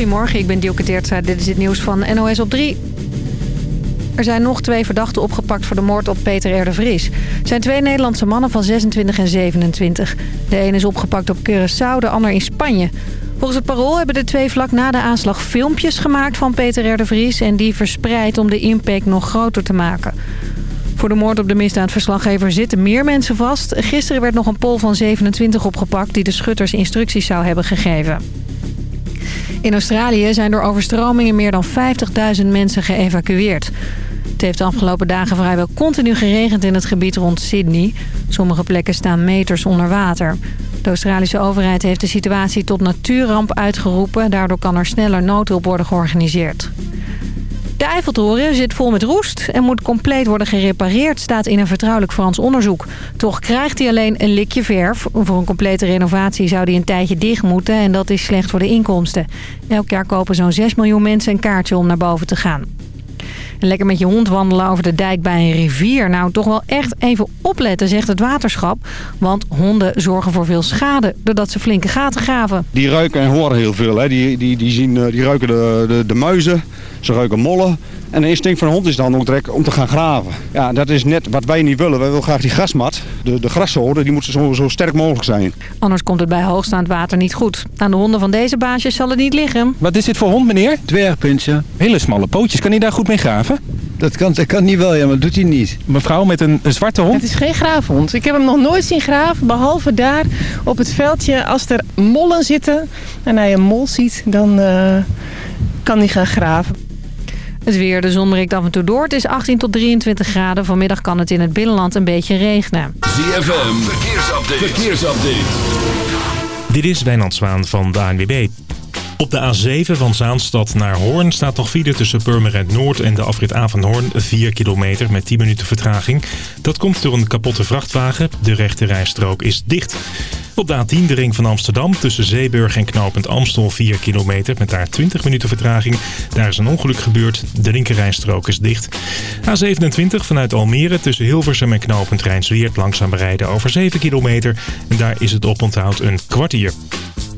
Goedemorgen, ik ben Dielke Teertstra. Dit is het nieuws van NOS op 3. Er zijn nog twee verdachten opgepakt voor de moord op Peter R. de Vries. Het zijn twee Nederlandse mannen van 26 en 27. De een is opgepakt op Curaçao, de ander in Spanje. Volgens het parool hebben de twee vlak na de aanslag filmpjes gemaakt van Peter R. de Vries... en die verspreid om de impact nog groter te maken. Voor de moord op de misdaadverslaggever zitten meer mensen vast. Gisteren werd nog een pol van 27 opgepakt... die de schutters instructies zou hebben gegeven. In Australië zijn door overstromingen meer dan 50.000 mensen geëvacueerd. Het heeft de afgelopen dagen vrijwel continu geregend in het gebied rond Sydney. Sommige plekken staan meters onder water. De Australische overheid heeft de situatie tot natuurramp uitgeroepen. Daardoor kan er sneller noodhulp worden georganiseerd. De Eiffeltoren zit vol met roest en moet compleet worden gerepareerd, staat in een vertrouwelijk Frans onderzoek. Toch krijgt hij alleen een likje verf. Voor een complete renovatie zou hij een tijdje dicht moeten en dat is slecht voor de inkomsten. Elk jaar kopen zo'n 6 miljoen mensen een kaartje om naar boven te gaan. Lekker met je hond wandelen over de dijk bij een rivier. Nou, toch wel echt even opletten, zegt het waterschap. Want honden zorgen voor veel schade doordat ze flinke gaten graven. Die ruiken en horen heel veel. Hè. Die, die, die, zien, eh, die ruiken de, de, de muizen, ze ruiken mollen. En de instinct van een hond is dan ook direct om te gaan graven. Ja, dat is net wat wij niet willen. Wij willen graag die grasmat, de, de die moeten zo, zo sterk mogelijk zijn. Anders komt het bij hoogstaand water niet goed. Aan de honden van deze baasjes zal het niet liggen. Wat is dit voor hond, meneer? Dwergpuntje. Hele smalle pootjes. Kan hij daar goed mee graven? Dat kan, dat kan niet wel, ja, maar dat doet hij niet. Mevrouw met een, een zwarte hond? Het is geen graafhond. Ik heb hem nog nooit zien graven, behalve daar op het veldje. Als er mollen zitten en hij een mol ziet, dan uh, kan hij gaan graven. Het weer, de zon breekt af en toe door. Het is 18 tot 23 graden. Vanmiddag kan het in het binnenland een beetje regenen. ZFM, verkeersupdate. verkeersupdate. Dit is Wijnand Zwaan van de ANWB. Op de A7 van Zaanstad naar Hoorn staat nog file tussen Purmerend Noord en de afrit Avanhoorn 4 kilometer met 10 minuten vertraging. Dat komt door een kapotte vrachtwagen. De rechte rijstrook is dicht. Op de A10 de ring van Amsterdam tussen Zeeburg en knooppunt Amstel 4 kilometer met daar 20 minuten vertraging. Daar is een ongeluk gebeurd. De linkerrijstrook is dicht. A27 vanuit Almere tussen Hilversum en knooppunt Rijnsweert langzaam bereiden over 7 kilometer. En daar is het oponthoud een kwartier.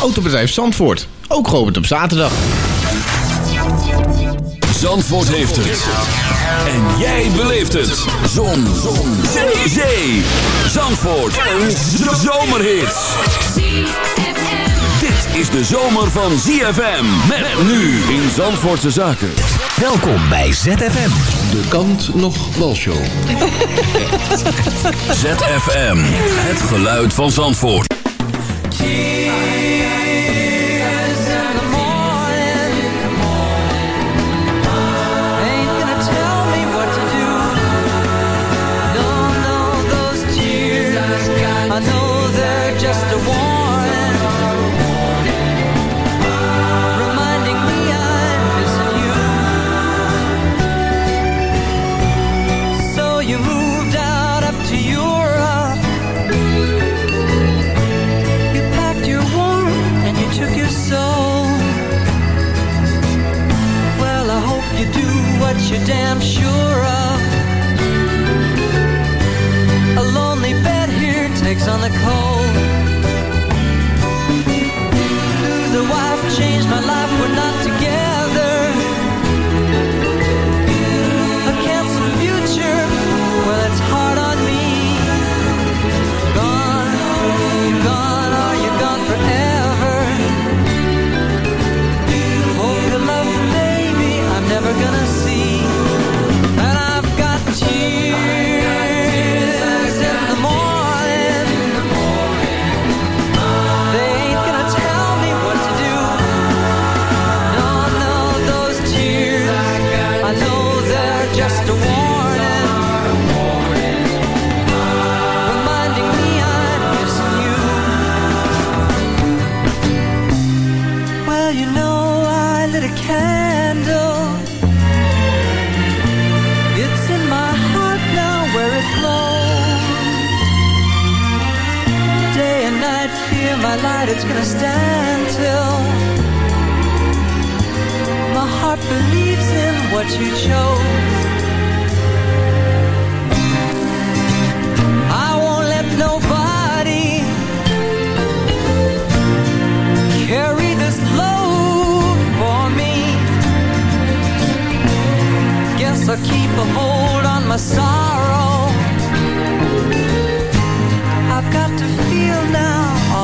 Autobedrijf Zandvoort, ook geopend op zaterdag. Zandvoort heeft het. En jij beleeft het. Zon. Zon. Zee. Zee. Zandvoort. Een zomerhit. Dit is de zomer van ZFM. Met nu in Zandvoortse Zaken. Welkom bij ZFM. De kant nog show. ZFM. Het geluid van Zandvoort. You're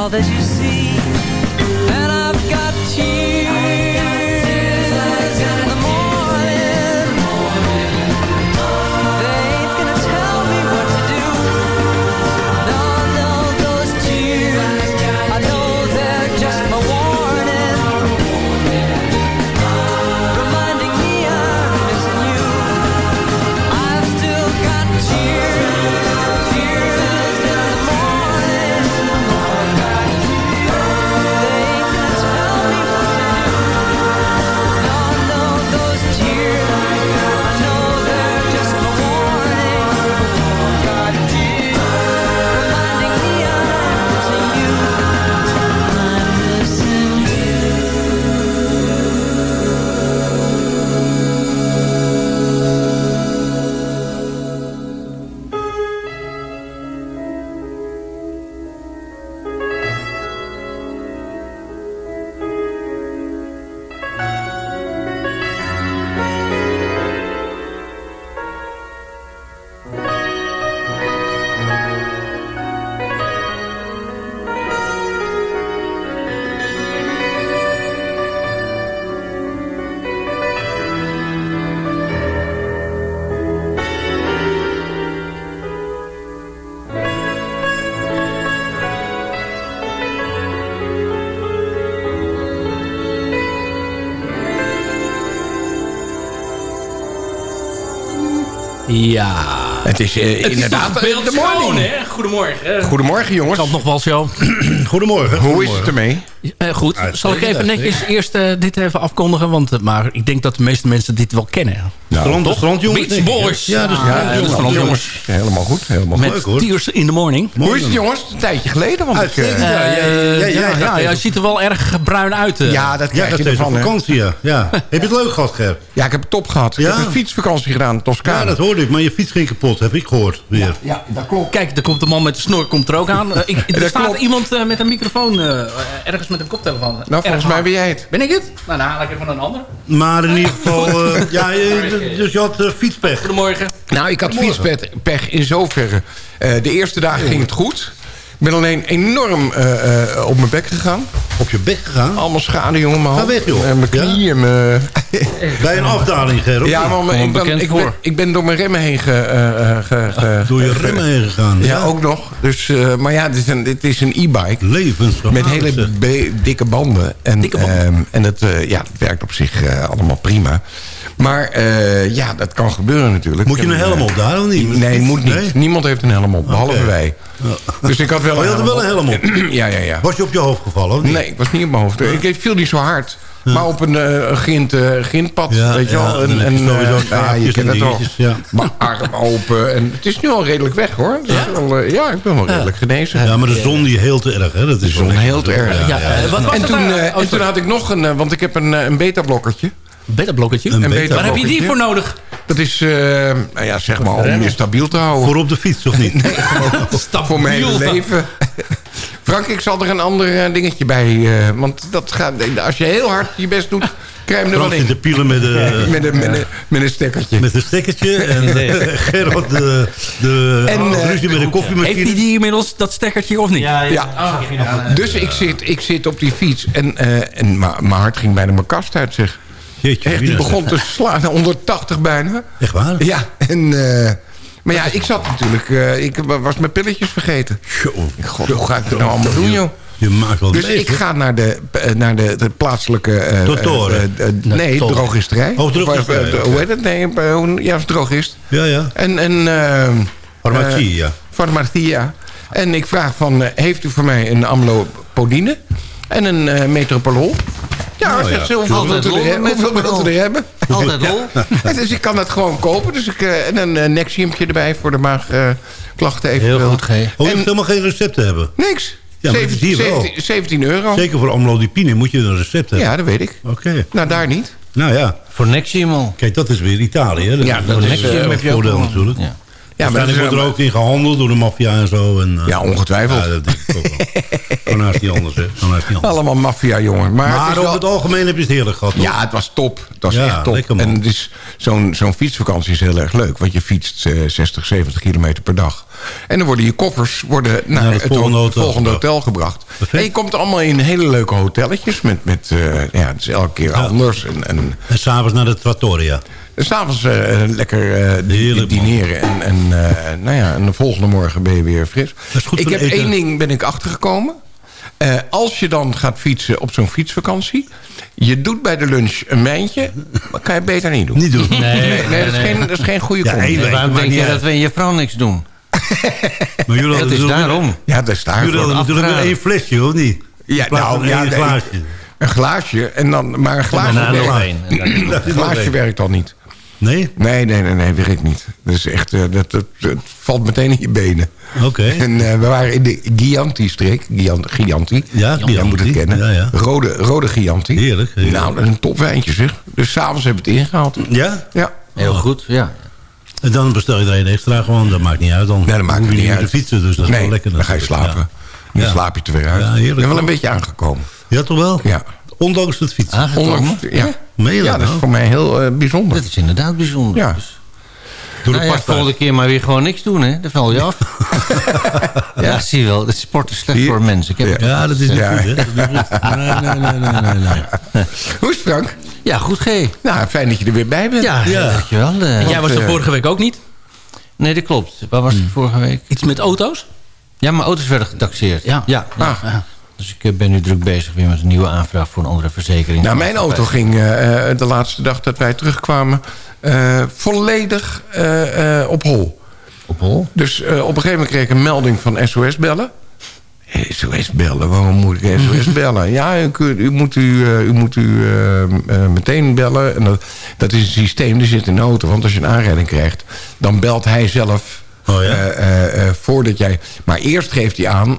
all that you see, and I've got tears Ja. Het is eh, Het inderdaad is de morning. hè? Goedemorgen. Goedemorgen jongens. Kan het nog wel zo. Goedemorgen. Hoe is het ermee? Eh, goed, zal ik even netjes eerst eh, dit even afkondigen? Want, eh, maar ik denk dat de meeste mensen dit wel kennen. Strand- Toch? strandjongens, Beach? Boys. Ja, strandjongens. de strandjongens. Ja, helemaal goed. Helemaal Met goed. hoor. Tears in the Morning. Hoe is het jongens? Een tijdje geleden. Want ik, Uitstekend. Ja, jij- ja, ja, ziet er wel erg bruin uit. eh. ja, dat krijg je ervan. hè. vakantie, ja. ja. Heb je het leuk gehad, Ger? Ja, ik heb het top gehad. Ik Ja? heb een fietsvakantie gedaan in Toscane. Ja, dat hoorde ik. Maar je fiets ging kapot, heb ik gehoord. Weer. Ja, dat klopt. Kijk, er komt de man met de snor komt er ook aan. Ik, er staat iemand met een microfoon, eh, ergens met een koptelefoon. Nou, volgens Erg mij hard. ben jij het. Ben ik het? Nou, dan haal ik even een ander. Maar in ieder geval... eh, ja, je- dus je had eh, fietspech. Goedemorgen. Nou, ik had fietspech in zoverre. Eh, de eerste dagen ging het goed. Ik ben alleen enorm eh, eh, op mijn bek gegaan. Op je bek gegaan? Allemaal schade, jongen. Mijn Ga weg, joh. En mijn Ja? knie en mijn... Bij een afdaling, Ger. of Ja, maar ik ben, ik, ben, ik ben door mijn remmen heen ge, eh, eh, ge- ge- Door je remmen heen gegaan. Ja, ook nog. Dus, eh, maar ja, het is een, het is een e-bike. Levensgevaarlijk. Met hele dikke banden. En, Dikke banden. ehm, en het, eh, ja, het werkt op zich eh, allemaal prima. Maar eh, ja, dat kan gebeuren natuurlijk. Moet je een En, helm op daar of niet? Nee, moet niet. Nee? Niemand heeft een helm op, behalve wij. Dus ik had wel Oh, je had er wel een helm op? ja, ja, ja. Was je op je hoofd gevallen of niet? Nee, ik was niet op mijn hoofd. Ik viel niet zo hard. Maar op een eh, een grind, eh, grindpad, Ja, weet je ja, wel. je sowieso ja, je kent en het al. ja. Mijn arm open. En het is nu al redelijk weg, hoor. Dus wel, eh, ja, ik ben wel redelijk genezen. Ja, maar de zon die heel te erg, hè? Dat is De zon wel heel te erg. Ja, En toen, en toen had ik nog een, want ik heb een, een beta-blokkertje. Beta-blokketje. Een Waar heb je die voor nodig? Dat is, eh, nou ja, zeg maar, om je stabiel te houden. Voor op de fiets, of niet? voor mijn hele leven. Frank, ik zal er een ander eh, dingetje bij. eh, want dat gaat, als je heel hard je best doet, krijg je hem er Frank wel in. pielen met, de, Met een, met een, met een stekkertje. met een stekkertje. En Gerard de, de En, eh, ruzie met een Heeft koffiemachine. hij die inmiddels, dat stekkertje, of niet? Ja. Dus ik zit, ik zit op die fiets en, eh, en mijn hart ging bijna mijn kast uit, zeg. Jeetje, Echt, die begon te slaan, 180 bijna. Echt waar? Ja, en... eh, maar ja, ik zat natuurlijk... eh, ik was mijn pilletjes vergeten. God, hoe ga ik het nou allemaal doen, joh? Je maakt wel Dus mee, ik hoor. ga naar de, eh, naar de, de plaatselijke... eh, Doktoren? nee, Toch? drogisterij. Oh, drogisterij, Of, oké. Hoe heet het? Nee, ja, drogist. Ja, ja. En, en, eh, Farmacie, eh, ja. Farmacie, ja. En ik vraag van, heeft u voor mij een amlopodine en een metropolol? Ja, zegt ja. hoeveel Altijd wilt u er lol hebben? met Hoeveel hebben? Altijd lol. Ja, dus ik kan het gewoon kopen. Dus ik, eh, en een uh, Nexiumpje erbij voor de maagklachten eventueel. Heel goed, G. Oh, je hoeft helemaal geen recept te hebben. Niks. Ja, maar dat is 17, hier wel. 17, 17 euro. Zeker voor amlodipine moet je een recept hebben. Ja, dat weet ik. Oké. Nou, daar niet. Nou ja. Voor Nexium al. Kijk, dat is weer Italië. hè. Ja, dat is is, eh, eh, een heb je ook natuurlijk. Ja. Ja, maar wordt er ook in gehandeld door de maffia en zo. En, eh, Ja, ongetwijfeld. Ja, dat denk ik ook wel. Haast niet anders, hè. Kan haast niet anders. Allemaal maffia, jongen. Maar, Maar, het over wel- het algemeen heb je het heerlijk gehad? Ja, het was top. Het was Ja, echt top. lekker, en het is zo'n zo'n fietsvakantie is heel erg leuk. Want je fietst eh, 60, 70 kilometer per dag. En dan worden je koffers worden naar het het, volgende ho- hotel volgende gebracht. hotel gebracht. Perfect. En je komt allemaal in hele leuke hotelletjes. Met, met, eh, ja, het is elke keer anders. En, en, En s'avonds naar de trattoria. En s'avonds eh lekker eh, Heerlijk, man. dineren. En, en, eh, nou ja, en de volgende morgen ben je weer fris. Dat is goed ik heb eten. één ding ben ik achtergekomen. Eh, als je dan gaat fietsen op zo'n fietsvakantie... je doet bij de lunch een mijntje... maar kan je beter niet doen. Niet doen. Nee, Nee, nee, dat, is geen, dat is geen goede Ja, één Nee, waarom denk je uit. dat we in je vrouw niks doen? Maar jullie Dat hadden is daarom. Ja, dat is daar Jullie hadden natuurlijk één flesje, of niet? Ja, nou, ja, nee, glaasje. Een glaasje, en dan, maar een glaasje, werkt, een glaasje werkt al niet. Nee? Nee, nee, nee, nee, werkt niet. Dat is echt, eh, dat, dat, het valt meteen in je benen. Oké. En eh, we waren in de Chianti-streek. Gian- Chianti. Ja, Jij Chianti. moet het kennen. Ja, ja. Rode, rode Chianti. Heerlijk, heerlijk. Nou, dat is een topwijntje zeg. Dus s'avonds hebben we het ingehaald. Ja? Ja. Heel goed, ja. En dan bestel je er één extra gewoon. Dat maakt niet uit dan. Nee, dat maakt niet uit. te fietsen, dus dat is nee, wel lekker. dan ga je slapen. Ja. Dan Ja. slaap je er weer uit. Ja, heerlijk. ik ben wel een beetje aangekomen. Ja, toch wel? Ja. Ondanks het fietsen. Aangekomen. Ondanks, ja. Ja, dat is nou? voor mij heel eh, bijzonder. Dat is inderdaad bijzonder. Ja. Dus, Doe de nou ja, volgende keer maar weer gewoon niks doen, hè? Dan val je af. ja. zie je wel. De sport is slecht voor mensen. Ik heb het Ja, dat is niet Ja. goed, hè? Dat is niet goed. Nee, nee, nee, nee, nee, nee. Hoe is het, Frank? Ja, goed, G. Nou, fijn dat je er weer bij bent. Ja, Ja. dankjewel. Eh, En jij was er eh, vorige week ook niet? Nee, dat klopt. Waar was ik vorige week? Iets met auto's? Ja, mijn auto's werden getaxeerd. Ja. ja, ja. Ah. Dus ik eh, ben nu druk bezig weer met een nieuwe aanvraag voor een andere verzekering. Nou, mijn auto ging eh, eh, de laatste dag dat wij terugkwamen... volledig eh, op hol. Op hol? Dus op een gegeven moment kreeg ik een melding van SOS bellen. SOS bellen? Waarom moet ik SOS bellen? Ja, u, kunt- u moet, u, u, moet u eh, eh, meteen bellen. En dat, dat is een systeem, die zit in de auto. Want als je een aanrijding krijgt, dan belt hij zelf... Oh ja? eh, eh, eh, voordat jij... Maar eerst geeft hij aan,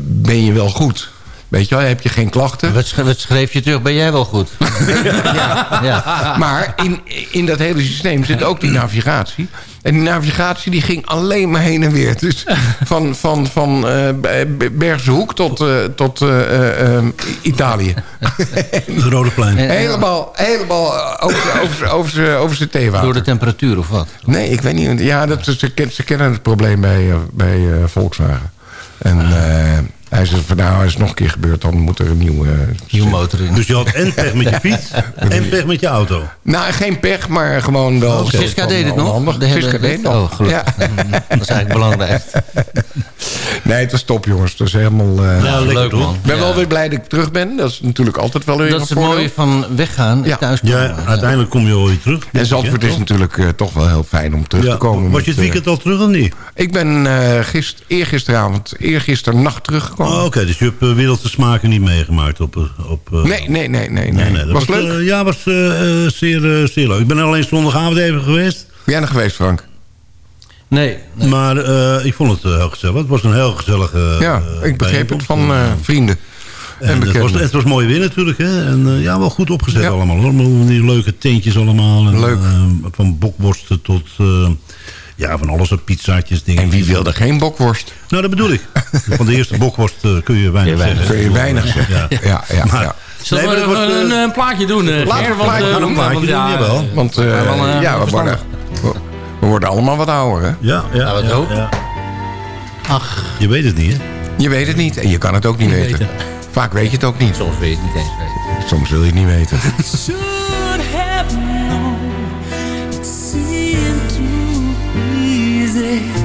ben je wel goed? Weet je wel, heb je geen klachten? Wat, sch- wat schreef je terug? Ben jij wel goed? ja. ja. Maar in, in dat hele systeem zit ook die navigatie. En die navigatie die ging alleen maar heen en weer. Dus van, van, van eh, B- Bergse Hoek tot, eh, tot eh, Italië. Het Rode Plein. Helemaal helemaal over, over, over, zijn theewater. Door de temperatuur of wat? Nee, ik weet niet. Ja, dat, is- ze, ze kennen het probleem bij, bij eh, Volkswagen. En eh, hij zegt van nou, als het nog een keer gebeurt... dan moet er een nieuwe... Nieuwe motor in. Dus je had en pech met je fiets en pech met je auto. Nou, geen pech, maar gewoon wel... Oh, Siska deed het nog? De Siska deed het nog. Oh, gelukkig. Ja. Dat is eigenlijk belangrijk. Nee, het was top, jongens. Het was helemaal... eh, Ja, lekker Leuk, man. Ik ben Ja. wel weer blij dat ik terug ben. Dat is natuurlijk altijd wel weer Dat is het mooie van weggaan en Ja. thuiskomen. Ja, uiteindelijk kom je wel weer terug. En Zandvoort is natuurlijk eh, toch wel heel fijn om terug Ja, te komen. was je het weekend al terug of niet? eh, ik ben eh gist, eergisteravond, eergisteren nacht Oh, Oké, dus je hebt uh, wereldse smaken niet meegemaakt op... eh, op eh, Nee, nee, nee, nee. nee. dat was leuk? eh, ja, was eh, eh, zeer, eh, zeer leuk. Ik ben alleen zondagavond even geweest. Ben jij nog geweest, Frank? Nee, nee. Maar eh, ik vond het eh, heel gezellig. Het was een heel gezellige ja, eh, ik begreep het van eh, vrienden. En, En het, was, het was mooi weer natuurlijk. Hè? En eh, ja, wel goed opgezet Ja. allemaal. Hoor. Die leuke tentjes allemaal. En, Leuk. eh, van bokworsten tot... eh, ja, van alles. Pizzaatjes, dingen. En wie wilde geen bokworst? Nou, dat bedoel ik. Van de eerste bokworst eh, kun je weinig Kun je weinig- zeggen. Kun je weinig zeggen. Ja. Ja, ja, Maar- ja. Zullen Nee, we een, eh, een plaatje doen, eh, Laten we Ger? een Want, plaatje want, plaatje ja, doen, jawel. Want eh, Ja, wel, eh, ja, we worden, we, worden allemaal wat ouder, hè? Ja, ja, Nou, wat ja, ook. ja. Ach, Je weet het niet, hè? Je weet het niet en je kan het ook niet Niet weten. weten. Vaak weet je het ook niet. Soms wil je het niet eens weten. Soms wil je het niet weten. yeah.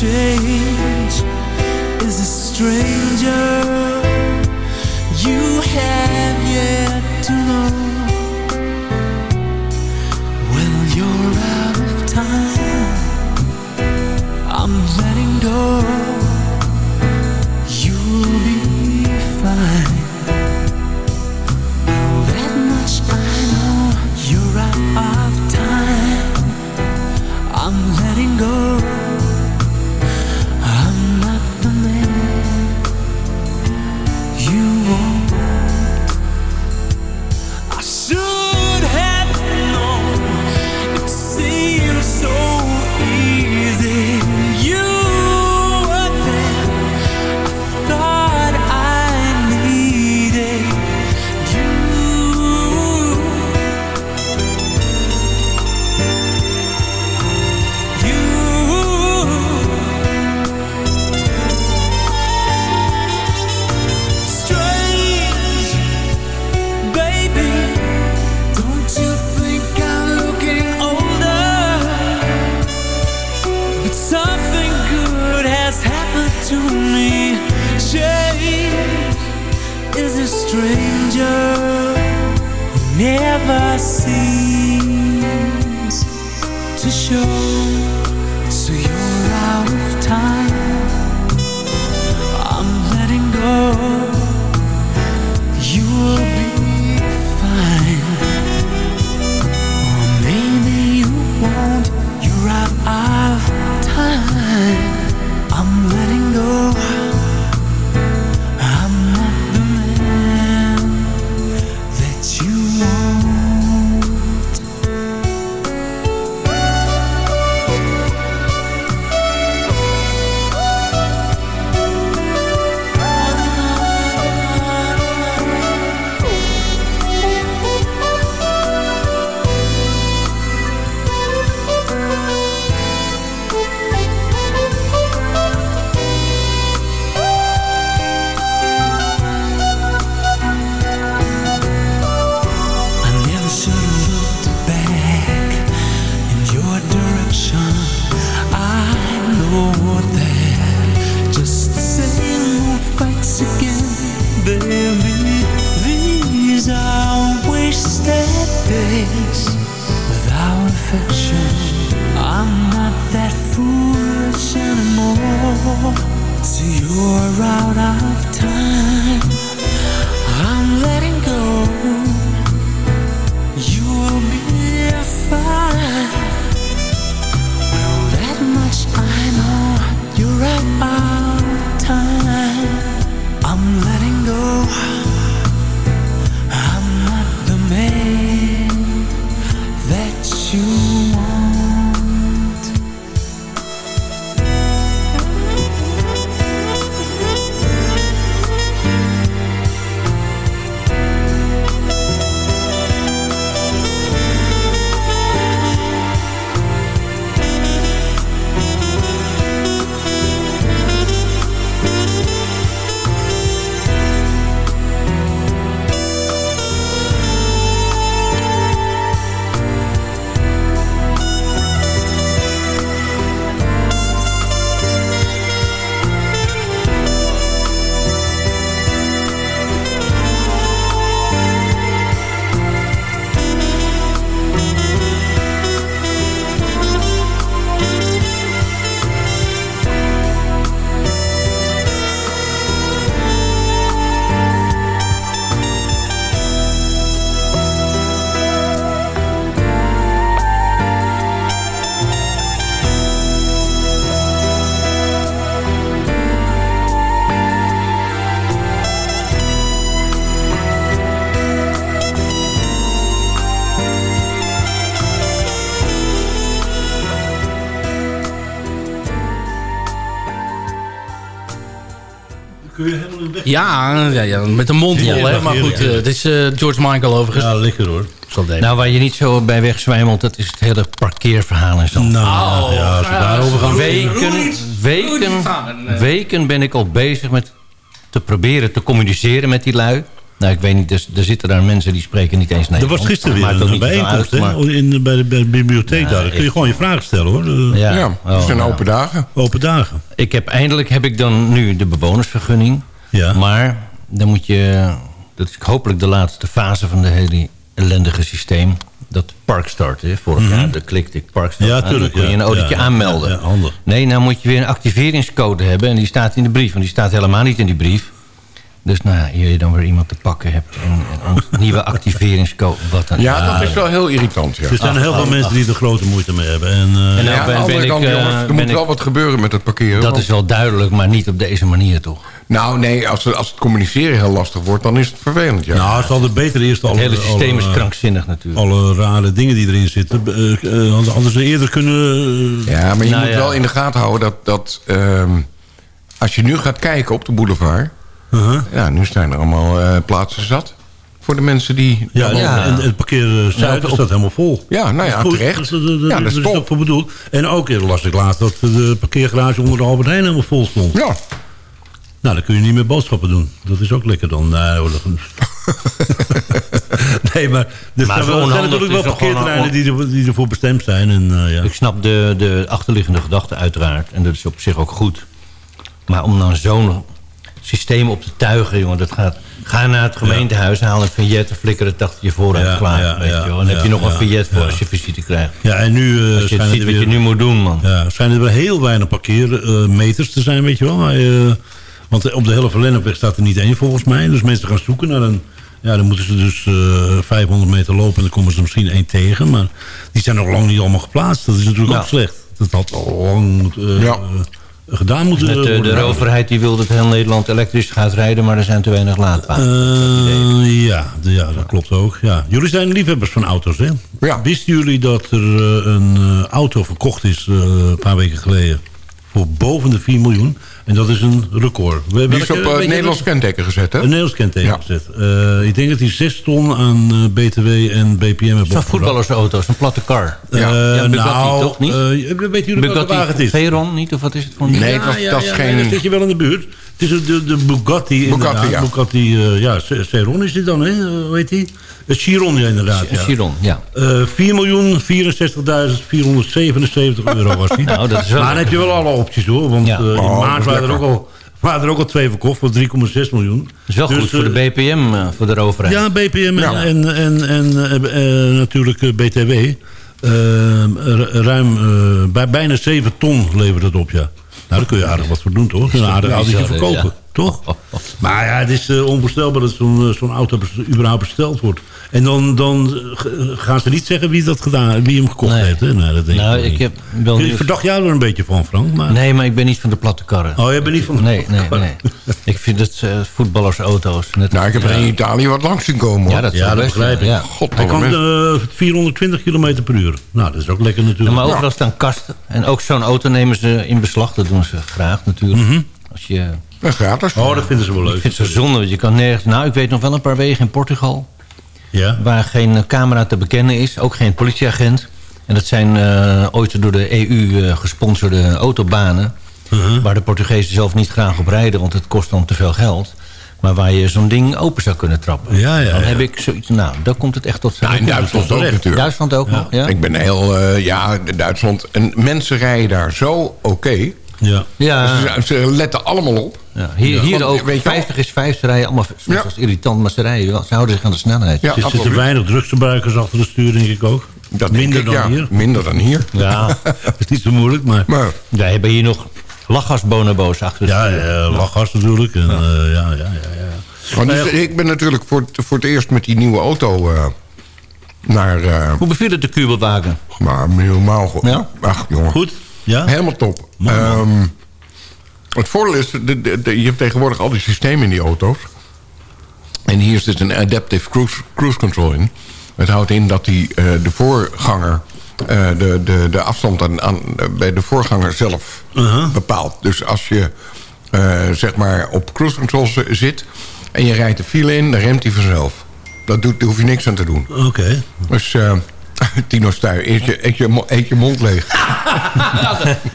Change? Is a stranger Ja, ja, ja, met een mond vol, Ja, hè. Maar goed, eh, het is eh, George Michael overigens. Ja, lekker hoor. Nou, waar je niet zo bij wegzwijmelt, dat is het hele parkeerverhaal en zo. Nou, ja, als we daarover gaan Weken, weken, weken ben ik al bezig met te proberen te communiceren met die lui. Nou, ik weet niet, dus, er zitten daar mensen die spreken niet eens Er Nederlands. was gisteren weer een bijeenkomst uit, maar- in, bij, de, bij de bibliotheek Ja, daar. Dan kun je ik- gewoon je vragen stellen hoor. Eh, Ja, Ja, het zijn Oh, open dagen. Open dagen. Ik heb, eindelijk heb ik dan nu de bewonersvergunning. Ja. Maar dan moet je... Dat is hopelijk de laatste fase van de hele ellendige systeem. Dat Parkstart, hè. vorig Mhm. jaar, daar klikte ik Parkstart. Ja, aan, dan kon je een autootje Ja, aanmelden. ja, ja, handig. Nee, nou moet je weer een activeringscode hebben. En die staat in de brief. Want die staat helemaal niet in die brief. Dus nou ja, hier je dan weer iemand te pakken hebt. En, en een nieuwe activeringscode. Wat dan Ja, dat is wel heel irritant. Ja. Er zijn heel veel mensen die er grote moeite mee hebben. En, eh, En nou Ja, aan de ben, ik, kant, eh, jongens, er ben moet ik- wel wat gebeuren met het parkeren. Dat want- is wel duidelijk, maar niet op deze manier toch? Nou, nee, als, het- als het communiceren heel lastig wordt, dan is het vervelend. Ja. Nou, ze hadden beter eerst Het alle, hele systeem is krankzinnig natuurlijk. alle rare dingen die erin zitten. eh, hadden- hadden ze eerder kunnen... Ja, maar je Nou moet ja. wel in de gaten houden dat, dat ehm, als je nu gaat kijken op de boulevard... uh-huh. Ja, nu zijn er allemaal eh, plaatsen zat voor de mensen die... Ja, en- Ja. En, het parkeren zuid op- staat helemaal vol. Ja, nou ja, terecht. Dat is- dat- dat- Ja, dat is top. ook voor bedoeld. En ook eerder las ik laatst dat de parkeergarage onder de Albert Heijn helemaal vol stond. Ja, Nou, dan kun je niet meer boodschappen doen. Dat is ook lekker dan. Nee, nee maar er Maar er zijn natuurlijk wel parkeerterreinen die, die ervoor bestemd zijn. En, eh, ja. Ik snap de, de achterliggende gedachte uiteraard. En dat is op zich ook goed. Maar om dan zo'n systeem op te tuigen, jongen, dat gaat... Ga naar het gemeentehuis, haal een vignet en flikker het achter je vooruit Ja, klaar. ja, weet ja, je dan heb je ja, nog een vignet voor ja. als je visite krijgt. ja, en nu eh, Als je schijnen ziet er wat je weer- nu moet doen, man. Ja, schijnen er wel heel weinig parkeermeters te zijn, weet je wel. Maar, eh, want op de hele Verlennepweg staat er niet één volgens mij. Dus mensen gaan zoeken naar een... Ja, dan moeten ze dus eh 500 meter lopen en dan komen ze er misschien één tegen. Maar die zijn nog lang niet allemaal geplaatst. Dat is natuurlijk Ja. ook slecht. Dat had al lang eh, Ja. Gedaan moeten Met, eh, worden. de overheid die wil dat heel Nederland elektrisch gaat rijden... maar er zijn te weinig laadpalen. Eh, ja, de- ja, dat klopt ook. Ja. Jullie zijn liefhebbers van auto's, hè? Ja. Wisten jullie dat er eh, een auto verkocht is eh, een paar weken geleden... voor boven de 4 miljoen? En dat is een record. We- die is op je Nederlands dat? kenteken gezet, hè? Een Nederlands kenteken Ja. gezet. Eh, ik denk dat hij 6 ton aan eh, BTW en BPM heeft Zo'n voetballersauto's, een platte kar. Eh, Ja. Ja, Bugatti, nou, toch niet? eh, weet jullie welke wagen het is? Veyron, niet? Of wat is het voor een Nee, was- Ja, ja, dat is geen- nee, dan zit je wel in de buurt. Het is de, de Bugatti, inderdaad. Bugatti, ja. Bugatti, ja, C- Chiron is dit dan, hè? Hoe heet die? Het Chiron, ja, inderdaad. Ja. Chiron, ja. Eh 4.064.477 euro was die. Nou, dat is wel maar dan heb je wel alle opties hoor. Want Ja. eh, in Oh, maart dat waren er, ook al, waren er ook al twee verkocht voor 3,6 miljoen. Dat is wel Dus, goed voor de eh, BPM, eh, voor de overheid. Ja, BPM en, en, en, en eh, natuurlijk BTW. Ru- ruim bij, bijna 7 ton levert het op, ja. Nou, daar kun je aardig wat voor doen, toch? Een aardig autootje verkopen. Toch? Maar ja, het is eh, onvoorstelbaar dat zo'n eh, zo'n auto überhaupt besteld wordt. En dan, dan eh, gaan ze niet zeggen wie dat gedaan, wie hem gekocht Nee. heeft. Hè? Nee, dat denk Nou, ik heb wel Ik nieuws. verdacht jou er een beetje van, Frank. Maar... Nee, maar ik ben niet van de platte karren. Oh, jij bent niet van de Nee, platte nee, karren. nee. Ik vind het eh, voetballersauto's. Net Nou, ik heb er in Italië wat langs zien komen, hoor. Ja, dat, Ja, zou dat best, begrijp ik. Ja. God, Hij kan eh, 420 km per uur. Nou, dat is ook lekker Ja, natuurlijk. maar overal staan kasten. En ook zo'n auto nemen ze in beslag. Dat doen ze graag natuurlijk. Mhm. Als je, Ja, gratis. Oh, dat vinden ze wel ik leuk. vind het zo zonde, want je kan nergens... Nou, ik weet nog wel een paar wegen in Portugal... Ja. waar geen eh, camera te bekennen is. Ook geen politieagent. En dat zijn eh, ooit door de EU eh, gesponsorde autobanen... Uh-huh. waar de Portugezen zelf niet graag op rijden... want het kost dan te veel geld. Maar waar je zo'n ding open zou kunnen trappen. Ja, ja, Dan ja. heb ik zoiets... Nou, dan komt het echt tot zijn. Ja, in Duitsland ook natuurlijk. Duitsland ook nog, ja? Ik ben heel... eh, ja, Duitsland. En mensen rijden daar zo oké. Ja. Ja. Ze, ze letten allemaal op. Ja, hier, Ja, hier want, ook, weet je wel- 50 is 5, ze rijden allemaal, Ja. dat is irritant, maar ze rijden wel. Ze houden zich aan de snelheid. Ja, Er zitten weinig drugsgebruikers achter het stuur, denk ik ook. Dat Minder ik, dan ja. hier. Minder dan hier. Ja, Dat is niet zo moeilijk, maar... Maar wij hebben hier nog lachgasbonobo's achter Ja, stuur. ja lachgas natuurlijk. En, eh, ja, ja, ja, ja. want dus, ik ben natuurlijk voor, het- voor het eerst met die nieuwe auto eh, naar... eh Hoe beviel het de kubelwagen? maar helemaal goed. Ja? Ach, jongen. Goed? Ja? Helemaal top. Man. Ehm, het voordeel is, de, de, de- je hebt tegenwoordig al die systemen in die auto's. En hier zit een adaptive cruise, cruise control in. Het houdt in dat die, eh, de voorganger... eh, de, de, de afstand aan, aan, bij de voorganger zelf Uh-huh. bepaalt. Dus als je eh, zeg maar op cruise control zit... en je rijdt de file in, dan remt hij vanzelf. Dat doet, daar hoef je niks aan te doen. Oké. Dus Tino Stuy, eet je, eet, je, mo- eet je mond leeg.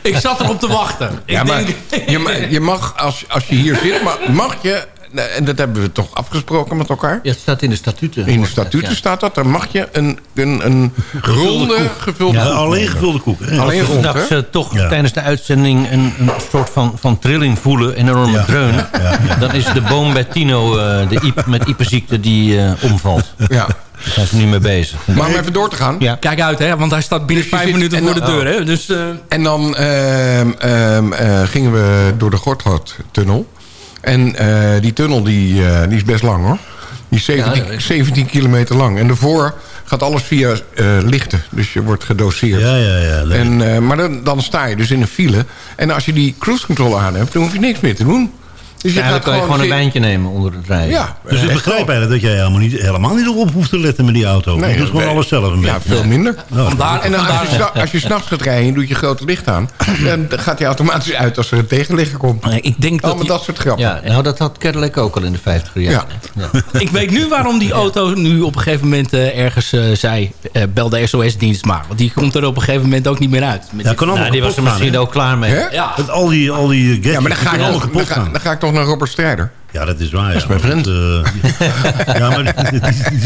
Ik zat erop te wachten. Ik ja, maar denk, je, ma- je mag, als, als je hier zit, ma- mag je en dat hebben we toch afgesproken met elkaar. Ja, het staat in de statuten. In de statuten Ja. staat dat. Dan mag je een, een, een ronde gevulde Ja, koek alleen gevulde koek. hè? Alleen Als- rond, Dat hè? ze toch Ja. tijdens de uitzending een, een soort van, van trilling voelen, een enorme Ja. dreun. Ja, ja, ja. Dan is de boom bij Tino, eh, de iep, met iepenziekte, die eh, omvalt. Ja. Daar zijn ze nu mee bezig. Maar om even door te gaan. Ja. Kijk uit, hè, want hij staat binnen Dus vijf zit- minuten en voor de deur. Hè? Dus, eh, En dan ehm, ehm, eh, gingen we door de Gorthout-tunnel. En eh, die tunnel die, eh, die is best lang hoor. Die is 17, Ja, dat weet ik. 17 kilometer lang. En daarvoor gaat alles via eh, lichten. Dus je wordt gedoseerd. Ja, ja, ja. leuk. En, eh, maar dan, dan sta je dus in een file. En als je die cruise control aan hebt, dan hoef je niks meer te doen. Dus Eigenlijk kan je gewoon een wijntje nemen onder het rijden. Ja, Dus ik begrijp eigenlijk dat jij helemaal niet, helemaal niet op hoeft te letten met die auto. Nee, je doet gewoon alles zelf een Ja, beetje. veel minder. Vandaar, En dan als je, als je s'nachts gaat rijden en je doet je grote licht aan... dan gaat hij automatisch uit als er een tegenligger komt. ik denk dat Allemaal die- dat soort grappen. Ja, nou dat had Cadillac ook al in de 50 jaar. Ja. Ja. ik weet nu waarom die auto nu op een gegeven moment eh, ergens eh, zei... eh, bel de SOS-dienst maar. Want die komt er op een gegeven moment ook niet meer uit. Met Ja, kan allemaal Nou, die was er misschien ook klaar mee. Ja. Met al die, al die gadgets, Ja, maar dan ga, die ik dan, ga, dan ga ik toch naar Robert Strijder. Ja, dat is waar. Ja. is mijn vriend. Want, eh, ja, maar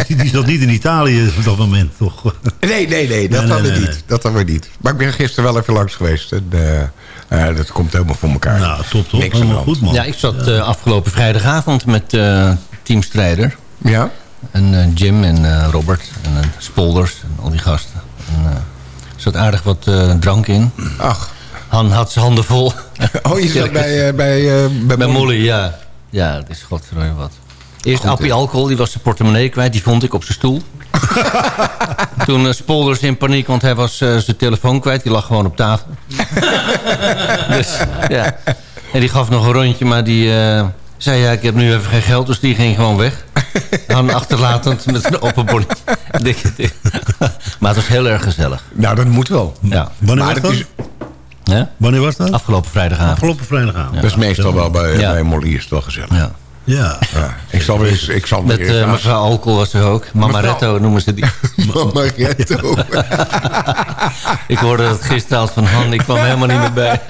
die, die, zat niet in Italië op dat moment, toch? Nee, nee, nee, dat Nee, hadden nee, we nee, niet. Dat hadden we niet. Maar ik ben gisteren wel even langs geweest. En, eh, eh, dat komt helemaal voor elkaar. Nou, top, top. Helemaal goed, man. Ja, ik zat eh, afgelopen vrijdagavond met eh Team Strijder. Ja? En eh, Jim en eh, Robert en Spolders en al die gasten. En, er zat aardig wat eh, drank in. Ach. Han had zijn handen vol. Oh, je zat bij, eh, bij, eh, bij, Bij Molly. Molly, ja. Ja, het is godverdomme wat. Eerst Goed, Appie? Alcohol, die was zijn portemonnee kwijt. Die vond ik op zijn stoel. Toen eh, Spolders in paniek, want hij was zijn telefoon kwijt. Die lag gewoon op tafel. dus, ja. En die gaf nog een rondje, maar die eh, zei... ja, ik heb nu even geen geld, dus die ging gewoon weg. Han achterlatend met een open maar het was heel erg gezellig. Nou, dat moet wel. Ja. Wanneer Maar was dat dat? is, Ja? Wanneer was dat? Afgelopen vrijdagavond. Afgelopen vrijdagavond. dat is meestal wel bij, Ja. bij Molly is het wel gezellig. Ja. Ja. Ja. Ik zal weer eens... Ik zal Met weer eh, mevrouw Alcohol was er ook. Mamaretto noemen ze die. Mamaretto. Ik hoorde dat gisteren al van Han. Ik kwam helemaal niet meer bij.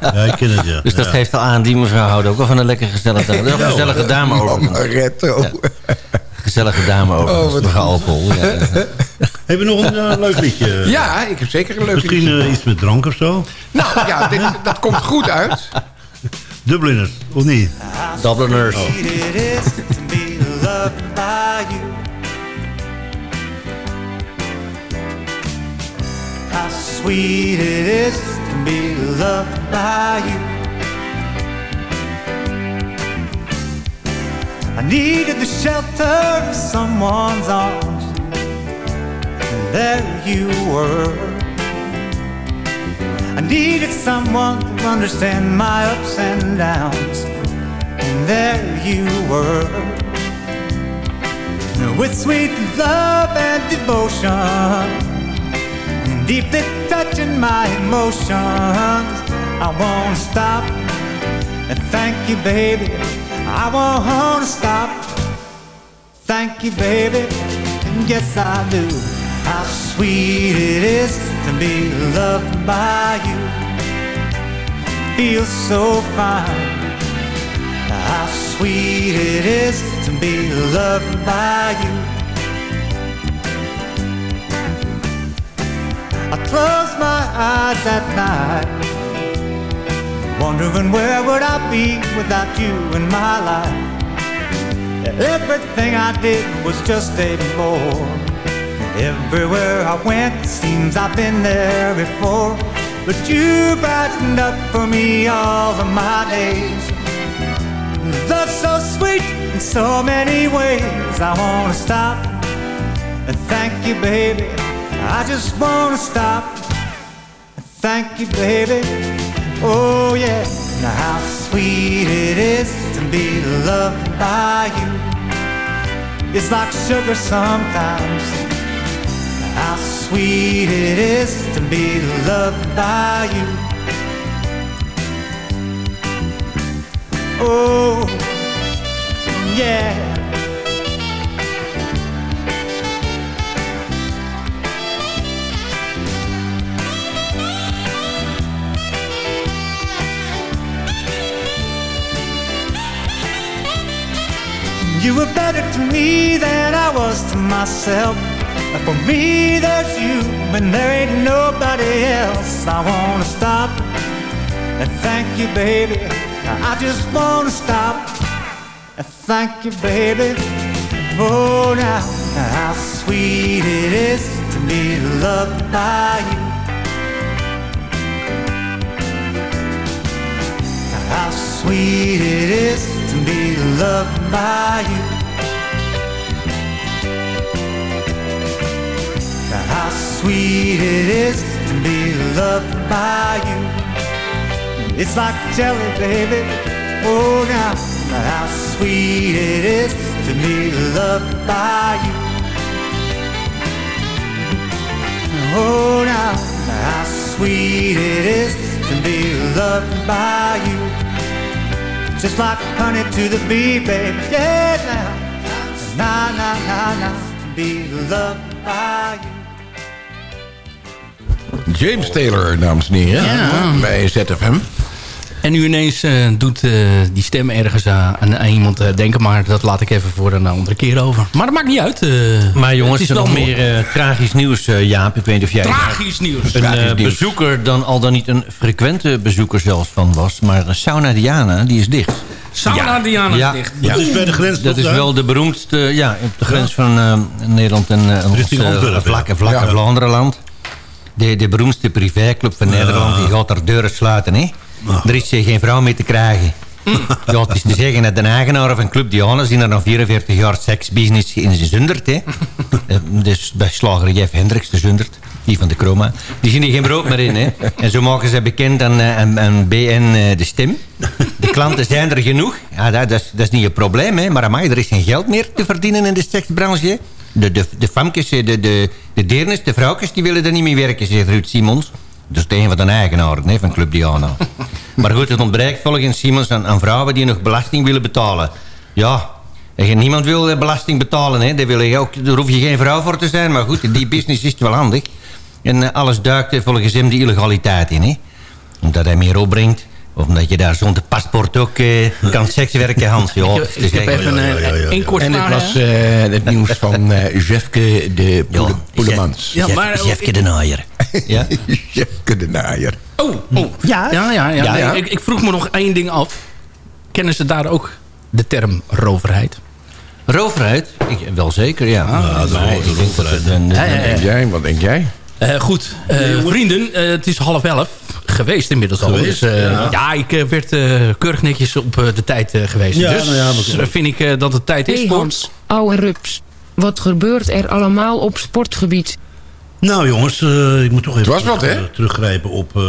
ja, ik ken het, ja. Dus dat Ja. geeft al aan. Die mevrouw houdt ook wel van een lekker gezellige dame. Een gezellige dame over. Mamaretto. Gezellige dame over. Oh, wat Alcohol. Ja. Hebben we nog een eh, leuk liedje? Ja, ik heb zeker een leuk Misschien liedje. eh, iets met drank of zo? Nou ja, dit, dat komt goed uit. Dubliners, of niet? Dubliners. sweet it is to be loved by you. How sweet it is to be loved by you. I needed the shelter of someone's arms, and there you were. I needed someone to understand my ups and downs. And there you were. With sweet love and devotion. Deeply touching my emotions. I won't stop. And thank you baby I won't stop. Thank you baby. And yes I do. How sweet it is to be loved by you. Feels so fine. How sweet it is to be loved by you. I close my eyes at night, wondering where would I be without you in my life. Everything I did was just a bore. Everywhere I went, seems I've been there before. But you brightened up for me all of my days. Love so sweet in so many ways. I wanna stop and thank you, baby. I just wanna stop and thank you, baby. Oh yeah, now how sweet it is to be loved by you. It's like sugar sometimes. How sweet it is to be loved by you. Oh, yeah. You were better to me than I was to myself. And for me, there's you, and there ain't nobody else. I wanna stop and thank you, baby. I just wanna stop and thank you, baby. Oh, now, how sweet it is to be loved by you. How sweet it is to be loved by you. How sweet it is to be loved by you. It's like jelly, baby. Oh, now, how sweet it is to be loved by you. Oh, now, how sweet it is to be loved by you. Just like honey to the bee, baby. Yeah, now, na, na, na, na, to be loved by you. James Taylor, dames en heren. Ja. Bij ZFM. En nu ineens eh, doet eh, die stem ergens aan, aan, aan iemand eh, denken. Maar dat laat ik even voor een andere keer over. Maar dat maakt niet uit. eh, Maar jongens, het is nog meer eh, tragisch nieuws, eh, Jaap. Ik weet niet of jij... Tragisch nieuws. Een Tragisch eh, nieuws. bezoeker dan al dan niet een frequente bezoeker zelfs van was. Maar Sauna Diana, die is dicht. Sauna Diana is dicht. Dat is bij de grens Dat is wel de beroemdste, ja, op de grens van eh, Nederland en uh, ons eh, vlakke, ja. vlakke Ja. Vlaanderenland. De, de beroemdste privéclub van Nederland, die gaat er deuren sluiten. Hè? Er is eh, geen vrouw mee te krijgen. Ja, het is te zeggen dat de eigenaar van Club Diana zien er nog 44 jaar seksbusiness in zundert. Hè. Eh, dus bij slager Jeff Hendricks de zundert, die van de Chroma. Die zien er geen brood meer in. Hè. En zo maken ze bekend aan, aan, aan BN eh, De Stem. De klanten zijn er genoeg. Ja, dat, dat, is, dat is niet een probleem. Hè. Maar amai, er is geen geld meer te verdienen in de seksbranche. De, de, de famkes, de, de, de deernes, de vrouwtjes, die willen er niet mee werken, zegt Ruud Simons. Dus de een van de eigenaren hè, van Club Diana. maar goed, het ontbreekt volgens Simons aan, aan vrouwen die nog belasting willen betalen. Ja, en niemand wil eh, belasting betalen. Hè. Daar, wil je ook, daar hoef je geen vrouw voor te zijn. Maar goed, in die business is het wel handig. En eh, alles duikt volgens hem die illegaliteit in. Hè. Omdat hij meer opbrengt. Of omdat je daar zonder paspoort ook eh, kan sekswerken, Hans. Ja, Ik ik heb even een- een- een kort En het was eh, het nieuws van eh Jefke de Poele- Poelemans. Ja, maar- eh, Jefke de Naaier. Ja? Jefke de Naaier. Oh, oh. Ja, ja, ja. ja. Ja, Nee, ja. Ik, ik vroeg me nog één ding af. Kennen ze daar ook de term roverheid? Roverheid? Ik, wel zeker, de ja. Wat denk jij? Eh, goed, eh, vrienden, eh, het is half elf. Geweest inmiddels al. Geweest, Dus, eh, ja. ja. ik werd eh, keurig netjes op eh, de tijd eh, geweest. Ja, dus nou ja, dat vind ik eh, dat het tijd is Hey voor... Hans, ouwe rups. Wat gebeurt er allemaal op sportgebied? Nou jongens, eh, ik moet toch even was wat, terug- hè? teruggrijpen op eh,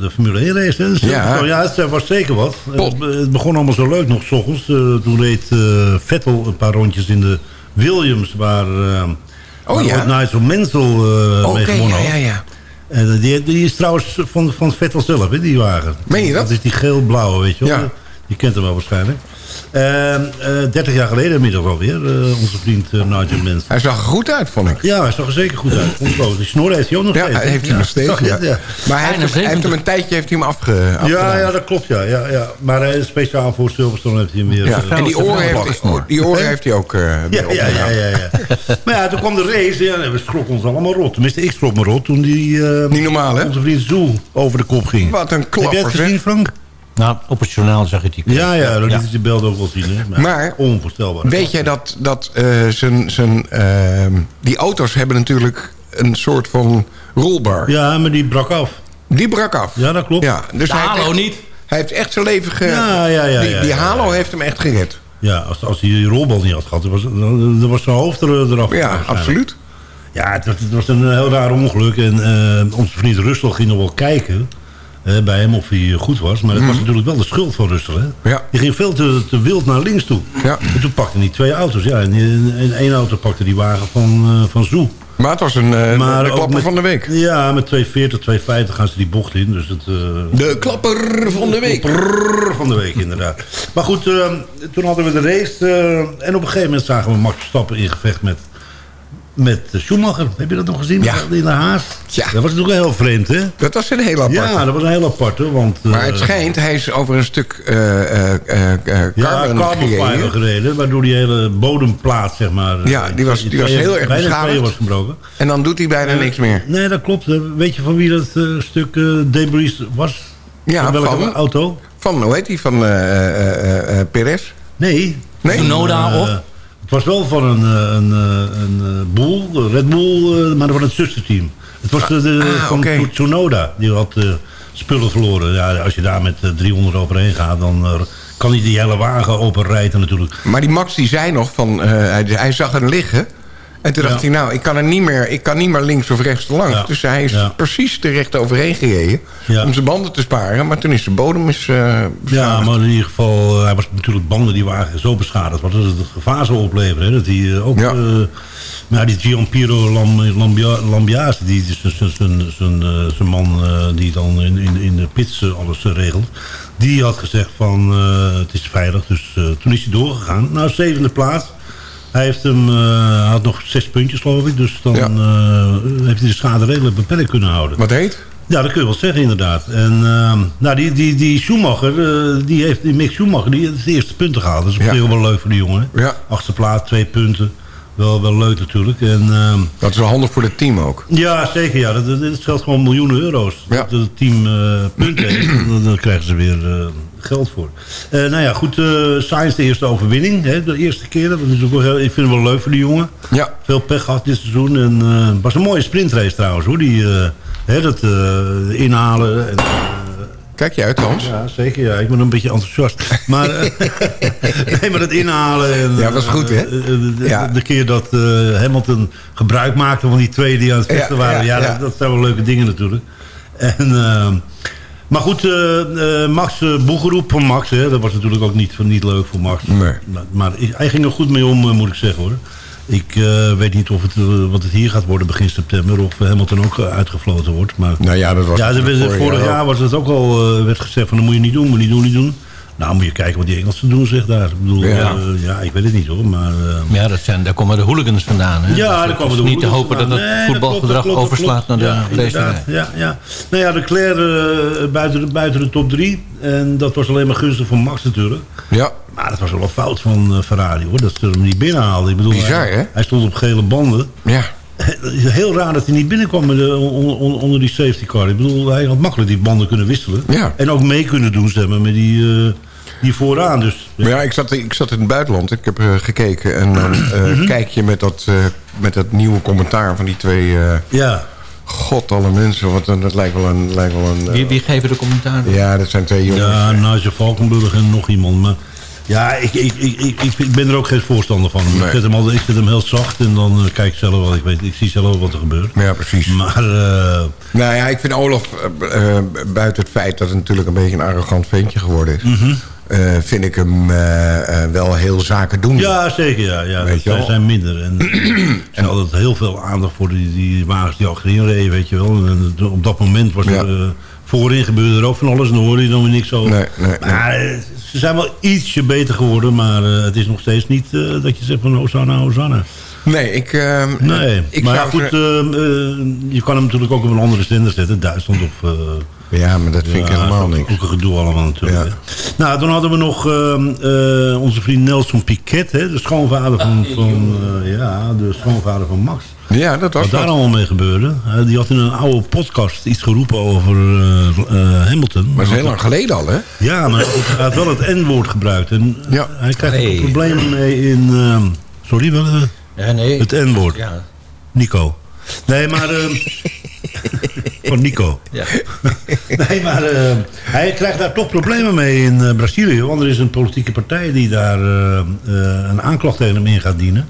de Formule 1 race. Hè? Dus, Ja. ja, het was zeker wat. Pot. Het, begon allemaal zo leuk nog s ochtends. Eh, toen reed eh, Vettel een paar rondjes in de Williams... waar, eh Oh, ja. Nigel Mansell eh, mee Oké, gewonnen ja, had. ja, ja. En eh, die, die is trouwens van, van Vettel zelf, hè, die wagen. Meen je dat? Dat is die geel-blauwe, weet je wel. Ja. Je kent hem wel waarschijnlijk. Eh, eh, 30 jaar geleden inmiddels alweer, eh, onze vriend eh, Nigel Mansell. Hij zag er goed uit, vond ik. Ja, hij zag er zeker goed uit. Die snor heeft hij ook nog Ja, steeds. hij hè? heeft hij nog steeds. Ja. ja. Maar hij heeft, hem, hij heeft hem een tijdje heeft hij hem afge, Ja, ja, dat klopt, ja. ja, ja. Maar eh, speciaal voor Silverstone heeft hij hem weer... Ja, eh, En die oren, heeft, die oren heeft hij ook eh, Ja, ja, ja, ja, ja. maar ja, toen kwam de race ja, en we schrokken ons allemaal rot. Tenminste, ik schrok me rot toen die, eh, Niet normaal, hè? onze vriend Zoe over de kop ging. Wat een Heb jij klapper, het gezien. Frank? Nou, op het journaal zag je die. Ja, ja, dat liet je beeld ook wel zien. Hè? Maar- onvoorstelbaar. Weet jij dat, dat eh, zijn, zijn, ehm, die auto's hebben natuurlijk een soort van rolbar. Ja, maar die brak af. Die brak af. Ja, dat klopt. Ja, dus De hij Halo echt- niet. Hij heeft echt zijn leven ge... Ja, ja, ja, die ja, die ja, Halo heeft hem echt gered. Ja, als, als hij die rolbal niet had gehad, dan was, dan, dan was zijn hoofd er, eraf. Ja, absoluut. Ja, het, was- het was een heel raar ongeluk. En eh, onze vriend Russell ging nog wel kijken eh, bij hem of hij goed was. Maar het was natuurlijk wel de schuld van Russell. Hè? Mhm. Ja. Die ging veel te, te wild naar links toe. Ja. En toen pakte hij twee auto's. Ja, en in, in één auto pakte die wagen van, eh van Zoe. Maar het was een, eh, Maar de klapper met- van de week. Ja, met 240, 250 gaan ze die bocht in. Dus het, eh, De klapper van de week. Van de week, inderdaad. Maar goed, eh, toen hadden we de race. eh, en op een gegeven moment zagen we Max Verstappen in gevecht met met Schumacher. Heb je dat nog gezien? Ja. In de Haas? Ja. Dat was natuurlijk heel vreemd, hè? Dat was een heel apart. Ja, dat was een heel aparte. Want, Maar eh, het schijnt, hij is over een stuk eh eh eh eh, Ja, carbon fiber gereden. gereden, waardoor die hele bodemplaat, zeg maar... eh, Ja, die was, die was heel erg beschadigd. was gebroken. En dan doet hij bijna Eh, niks meer. Nee, dat klopt. Weet je van wie dat eh, stuk eh, debris was? Ja, van welke van- auto? Van, hoe heet die? Van eh eh, eh, eh, Perez? Nee. Nee? Eh, of? Het was wel van een, eh, een, eh, een eh, Bull, een Red Bull, eh, maar van het zusterteam. Het was de, de- ah, van. Tsunoda. Die had eh, spullen verloren. Ja, als je daar met eh, 300 overheen gaat, dan eh, kan hij die hele wagen openrijden natuurlijk. Maar die Max die zei nog van, eh, hij, hij zag hem liggen. En toen dacht hij, nou, ik kan, er niet meer, ik kan niet meer links of rechts te langs. Dus hij is precies terecht overheen gereden. Om zijn banden te sparen. Maar toen is de bodem is, eh, Ja, maar in ieder geval, eh, hij was natuurlijk bang dat die wagen zo beschadigd was. Dat het gevaar zou opleveren. Hè? Dat hij eh, ook... Ja. eh, maar die Giampiero Lam, Lambia, Lambiase, die is dus zijn- man die dan in, in, in de pits alles regelt. Die had gezegd van, het is veilig. Dus toen is hij doorgegaan. Nou, zevende plaats. Hij heeft hem, eh, had nog zes puntjes geloof ik. Dus dan Ja. eh, heeft hij de schade redelijk beperkt kunnen houden. Wat heet? Ja, dat kun je wel zeggen inderdaad. En ehm, nou, die, die, die Schumacher, eh, die heeft, die Mick Schumacher, die heeft de eerste punten gehaald. Dat is Ja. zich wel leuk voor die jongen. hè. Ja. Achtste plaats, twee punten. Wel, wel leuk natuurlijk. En, ehm, Dat is wel handig voor het team ook. ja, zeker. Ja. Dat, dat, dat scheelt gewoon miljoenen euro's. Ja. Dat het team punten heeft, dan, dan krijgen ze weer geld voor. Eh, nou ja, goed. eh Sainz de eerste overwinning. Hè, de eerste keer. Dat is ook wel heel, ik vind het wel leuk voor die jongen. Ja. Veel pech gehad dit seizoen. En eh, het was een mooie sprintrace trouwens. Hoor. Die, hè, dat inhalen. En, Kijk je uit, Hans? ja, zeker. Ja. Ik ben een beetje enthousiast. Maar, nee, maar het inhalen. En, Ja, was goed, hè? de, Ja. de keer dat Hamilton gebruik maakte van die twee die aan het vechten Ja, waren. Ja. Dat, dat zijn wel leuke dingen natuurlijk. En, eh, maar goed, eh, eh, Max uh, Boegeroep van Max. Hè, dat was natuurlijk ook niet, niet leuk voor Max. Nee. Maar, maar hij ging er goed mee om, eh, moet ik zeggen hoor. Ik eh, weet niet of het, eh, wat het hier gaat worden begin september. Of Hamilton ook eh, uitgefloten wordt. Maar Nou ja, dat was ja, vorig vorig, jaar was het ook al eh, werd gezegd van dat moet je niet doen, moet je niet doen, niet doen. Nou, moet je kijken wat die Engelsen doen, zeg daar. Ik bedoel, Ja. ja, ja ik weet het niet hoor, maar... eh, Ja, dat zijn, daar komen de hooligans vandaan. Hè? ja, Dus daar het komen is de niet te hooligans hopen dat het vandaan. Nee, dat voetbalgedrag klopt, dat klopt, dat overslaat naar de ja, racerij. inderdaad. Ja, ja. Nou ja, Leclerc uh, buiten, de, buiten de top drie. En dat was alleen maar gunstig voor Max natuurlijk. Ja. Maar dat was wel een fout van uh, Ferrari hoor, dat ze hem niet binnenhaalden. Ik bedoel, Bizar, hij, hè? hij stond op gele banden. Ja. Het is heel raar dat hij niet binnenkwam met de, on, on, onder die safety car. Ik bedoel, hij had makkelijk die banden kunnen wisselen. Ja. En ook mee kunnen doen, zeg maar, met die, uh, die vooraan. Dus, Maar ja, ik zat, ik zat in het buitenland. Ik heb uh, gekeken. En dan uh, kijk je met dat, uh, met dat nieuwe commentaar van die twee... uh, ja. God, alle mensen. Want dat lijkt wel een... Lijkt wel een wie, wie geven de commentaar? Ja, dat zijn twee jongens. Ja, Nigel Valkenburg en nog iemand. Maar ja, ik, ik, ik, ik, ik ben er ook geen voorstander van. Nee. Ik, zet hem altijd, ik zet hem heel zacht en dan uh, kijk ik zelf wel. Ik, weet, ik zie zelf wat er gebeurt. Ja, precies. Maar... Uh, nou ja, ik vind Olaf, uh, buiten het feit dat het natuurlijk een beetje een arrogant ventje geworden is... Mm -hmm. Uh, vind ik hem uh, uh, wel heel zaken doen. Ja, zeker. Ja, ja. Weet dat, zijn minder. En er is altijd heel veel aandacht voor die, die wagens die achterin reden, weet je wel. En op dat moment was ja. er... voorin gebeurde er ook van alles en dan hoorde je dan weer niks over. Nee, nee, maar nee. ze zijn wel ietsje beter geworden, maar het is nog steeds niet dat je zegt van Hosanna, Hosanna. Nee, ik... Uh, nee, ik maar zou goed, uh, uh, je kan hem natuurlijk ook op een andere zender zetten. Duitsland of... ja, maar dat vind ja, ik helemaal niks. Ook een gedoe allemaal natuurlijk. Ja. Nou, dan hadden we nog uh, onze vriend Nelson Piquet, hè, de schoonvader van, Ah, van ja, de schoonvader van Max. Ja, dat was Wat daar allemaal mee gebeurde. die had in een oude podcast iets geroepen over Hamilton. Maar dat is heel lang geleden al, hè? Ja, maar hij had wel het N-woord gebruikt. En ja. hij krijgt hey. problemen mee in... sorry, wel... Ja, nee. Het N-woord. Ja. Nico. Nee, maar... Uh, van Nico. Ja. nee, maar uh, hij krijgt daar toch problemen mee in uh, Brazilië. Want er is een politieke partij die daar een aanklacht tegen hem in gaat dienen.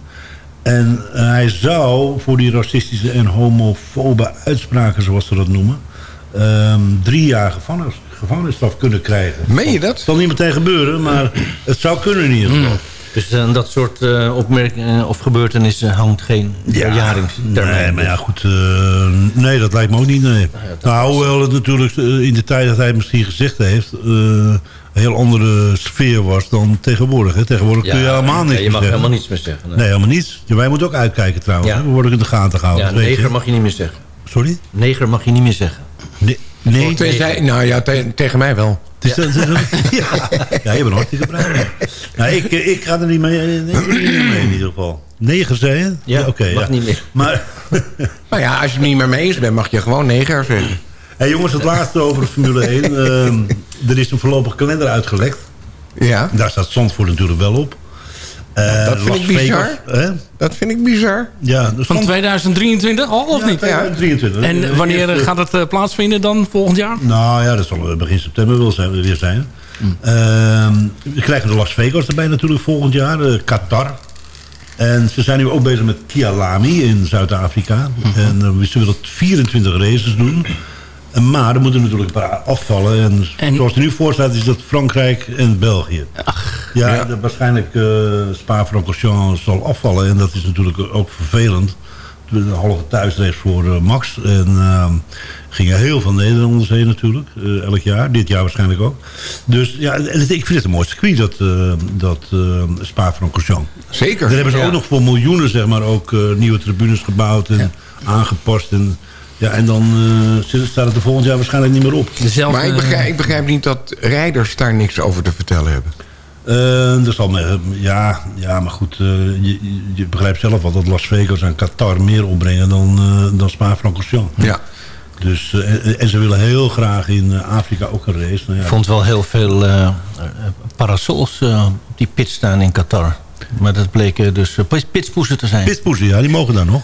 En hij zou voor die racistische en homofobe uitspraken, zoals ze dat noemen... Um, drie jaar gevangenis, gevangenisstraf kunnen krijgen. Meen je dat? Het zal niet meteen gebeuren, maar het zou kunnen in ieder geval. Mm. Dus aan uh, dat soort uh, opmerkingen of gebeurtenissen hangt geen ja, verjaringstermijn. Nee, maar ja, goed. Uh, nee, dat lijkt me ook niet, nee. Ja, nou, hoewel het natuurlijk in de tijd dat hij het misschien gezegd heeft... heel andere sfeer was dan tegenwoordig. Hè. Tegenwoordig Ja, kun je helemaal ja, niks je mag meer helemaal niets meer zeggen, nee. Nee, helemaal niets. Ja, wij moeten ook uitkijken trouwens. Ja. We worden in de gaten gehouden. Ja, je. neger mag je niet meer zeggen. Sorry? Neger mag je niet meer zeggen. Nee. nee. Nou ja, te- tegen mij wel. Is- ja. ja, je bent hartstikke bruin. ja. Nou, ik, eh, ik ga er niet mee, nee, niet mee in ieder geval. Negen zei je? Ja, oké. mag ja. niet meer. Maar, Nou ja, als je het niet meer mee eens bent, mag je gewoon neger zeggen. hey, jongens, het laatste over de Formule 1. Ehm, er is een voorlopig kalender uitgelekt. Ja. Daar staat Zandvoort natuurlijk wel op. Eh, dat vind Las ik bizar. Vegas, hè? Dat vind ik bizar. Ja, dus Van 2023 al of Ja, niet? 2023. En Ja, wanneer eerst, eh, gaat het eh, plaatsvinden dan volgend jaar? Nou ja, dat zal begin september wel zijn, weer zijn. Ehm, we krijgen de Las Vegas erbij natuurlijk volgend jaar. eh, Qatar. En ze zijn nu ook bezig met Kialami in Zuid-Afrika. En eh, ze willen 24 races doen. En Maar er moeten natuurlijk een paar afvallen. En, zoals het er nu voor staat is dat Frankrijk en België. ja, Ja. de- waarschijnlijk eh Spa-Francorchamps zal afvallen. En dat is natuurlijk ook vervelend. De halve thuisrace voor eh, Max. En ehm, gingen heel veel Nederlanders heen natuurlijk. eh, elk jaar. Dit jaar waarschijnlijk ook. Dus ja, en het- ik vind het een mooi circuit, dat, eh dat eh Spa-Francorchamps. Zeker. Daar hebben ze Ja. ook nog voor miljoenen zeg maar, ook eh, nieuwe tribunes gebouwd en aangepast. En, ja, en dan eh, staat het er volgend jaar waarschijnlijk niet meer op. Maar ik begrijp, ik begrijp niet dat rijders daar niks over te vertellen hebben. Eh, dat zal me, ja, ja, maar goed, eh, je, je- begrijpt zelf wel dat Las Vegas en Qatar meer opbrengen dan, eh dan Spa-Francorchamps. Ja. Dus, eh, en, en ze willen heel graag in eh, Afrika ook een race. Nou ja, Ik vond wel heel veel eh, eh, parasols eh, op die pit staan in Qatar. Maar dat bleken dus uh, pitspoezen te zijn. Pitpoezen, ja, die mogen daar nog.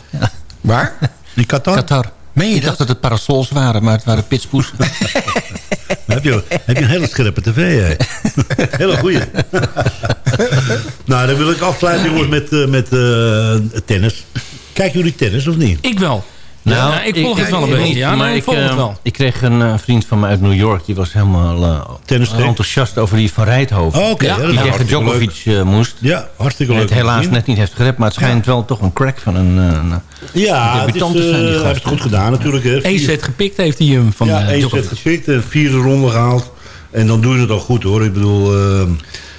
Waar? In Qatar? Qatar. Meen je ik dacht dat het parasols waren, maar het waren pitspoezen. Dan heb je, heb je een hele scherpe tv, hè? Hele goeie. nou, dan wil ik afsluiten, jongens, met, eh, met eh, tennis. Kijken jullie tennis, of niet? Ik wel. Ja, ik volg het wel een beetje. Ja, maar ik volg eh, het wel. Ik kreeg een eh, vriend van mij uit New York. Die was helemaal eh, enthousiast over die van Rijthoven. Oh, oké, ja, dat is die tegen Djokovic eh, moest. Ja, hartstikke En leuk. het helaas net niet heeft gered. Maar het schijnt wel toch een crack van een, eh, een Ja, het is, zijn. Die hij heeft het goed gedaan natuurlijk. Hè. Eén set gepikt heeft hij hem van ja, één set gepikt, de vierde ronde gehaald. En dan doe je het al goed hoor. Ik bedoel, eh,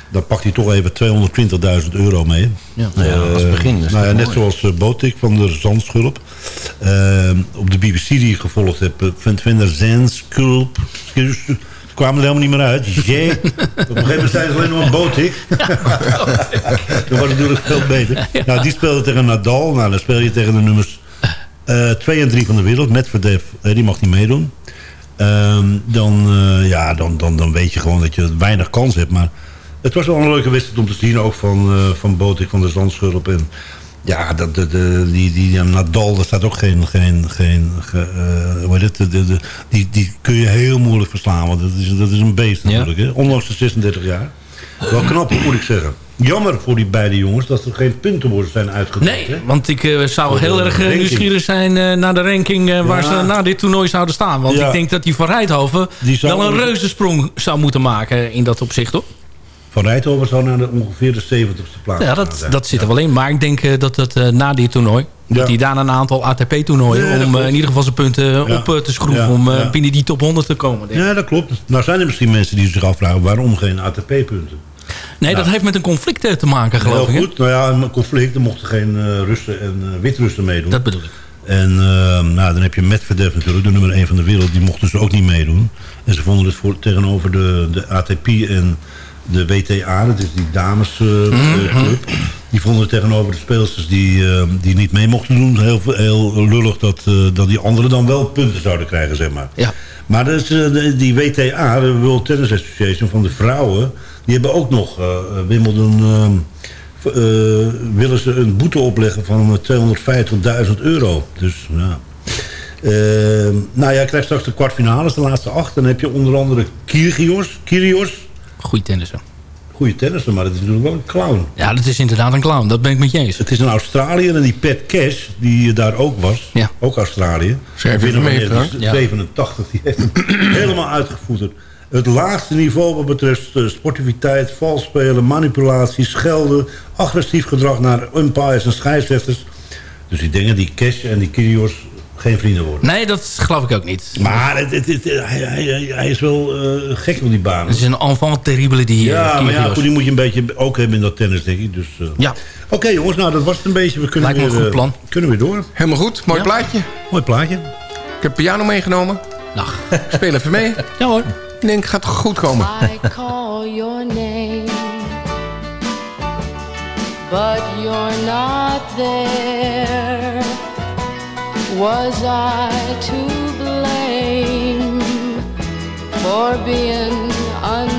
dan pakt hij toch even 220.000 euro mee. Ja, nou ja, als begin is nou ja, net mooi. zoals uh, Botik van de Zandschulp. Eh, op de BBC die ik gevolgd heb. Uh, van van der Zandschulp. Ze kwamen er helemaal niet meer uit. Jee. Op een gegeven moment zei ze alleen nog een Botik. dat was natuurlijk veel beter. Nou, die speelde tegen Nadal. Nou, dan speel je tegen de nummers 2 en 3 van de wereld. Medvedev, eh, die mag niet meedoen. Ehm, dan, eh, ja, dan, dan, dan weet je gewoon dat je weinig kans hebt. Maar het was wel een leuke wedstrijd om te zien. Ook van, eh van Botik van de Zandschulp. En ja, dat, de, de, die, die Nadal, daar staat ook geen... geen, geen ge, eh, hoe heet het? De, die, die kun je heel moeilijk verslaan. Want dat is, dat is een beest natuurlijk. Hè? Ondanks de 36 jaar. Wel knap, moet ik zeggen. Jammer voor die beide jongens dat er geen punten worden zijn uitgedeeld. Nee, hè? want ik eh, zou heel erg eh, nieuwsgierig zijn naar de ranking waar Ja. ze na dit toernooi zouden staan. Want Ja. ik denk dat die van Rijthoven Die wel een reuzensprong zou moeten maken in dat opzicht, hoor. Van Rijthoven zou naar de, ongeveer de 70ste plaats Ja, dat, dat zit er wel in. Maar ik denk eh, dat het eh, na dit toernooi... dat hij daarna een aantal ATP-toernooien... Ja, dat om eh, in ieder geval zijn punten Ja. op eh, te schroeven... Ja, om eh, ja. binnen die top 100 te komen. denk ik. Ja, dat klopt. Nou zijn er misschien mensen die zich afvragen... waarom geen ATP-punten? Nee, dat heeft met een conflict te maken, geloof Heel ik. hè? goed. Nou ja, een conflict. Er mochten geen eh, Russen en eh, Wit-Russen meedoen. Dat bedoel ik. En eh, nou, dan heb je Medvedev natuurlijk, de nummer 1 van de wereld. Die mochten dus ook niet meedoen. En ze vonden het voor, tegenover de, de ATP en de WTA, dat is die damesclub. club. die vonden tegenover de speelsters die, eh, die niet mee mochten doen. Heel, heel lullig dat, eh, dat die anderen dan wel punten zouden krijgen, zeg maar. Ja. Maar eh, de- die WTA, de World Tennis Association van de vrouwen... die hebben ook nog eh, Wimbledon... ehm, eh, willen ze een boete opleggen van eh, 250.000 euro. Dus ja. Ehm, nou ja, je krijgt straks de kwartfinales, de laatste acht. Dan heb je onder andere Kyrgios. Kyrgios. Goeie tennisser. Goeie tennisser, maar dat is natuurlijk wel een clown. Ja, dat is inderdaad een clown. Dat ben ik met je eens. Het is een Australiër en die Pat Cash, die daar ook was, Ja. ook Australië. Schrijf even van Frank. 87, die heeft hem helemaal uitgevoerd. Het laagste niveau wat betreft eh, sportiviteit, vals spelen, manipulatie, schelden, agressief gedrag naar umpires en scheidsrechters. Dus die dingen, die Cash en die Kyrgios, geen vrienden worden. Nee, dat geloof ik ook niet. Maar het, het, het- hij, hij, hij is wel eh, gek op die baan. Het is een enfant terrible die Ja, eh, maar ja, goed, die moet je een beetje ook hebben in dat tennis, denk ik. Dus, eh. Ja. Oké jongens, nou dat was het een beetje. We kunnen Lijkt me weer, een goed plan. kunnen weer door. Helemaal goed. Mooi Ja. plaatje. Mooi plaatje. Ik heb piano meegenomen. Nou. Speel even mee. Ja hoor. Ik denk, gaat goed komen. I call your name, but you're not there. Was I to blame for being unfair?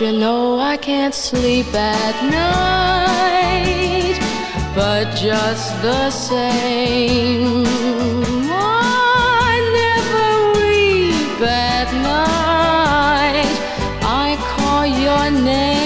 You know I can't sleep at night? But just the same, I never weep at night. I call your name.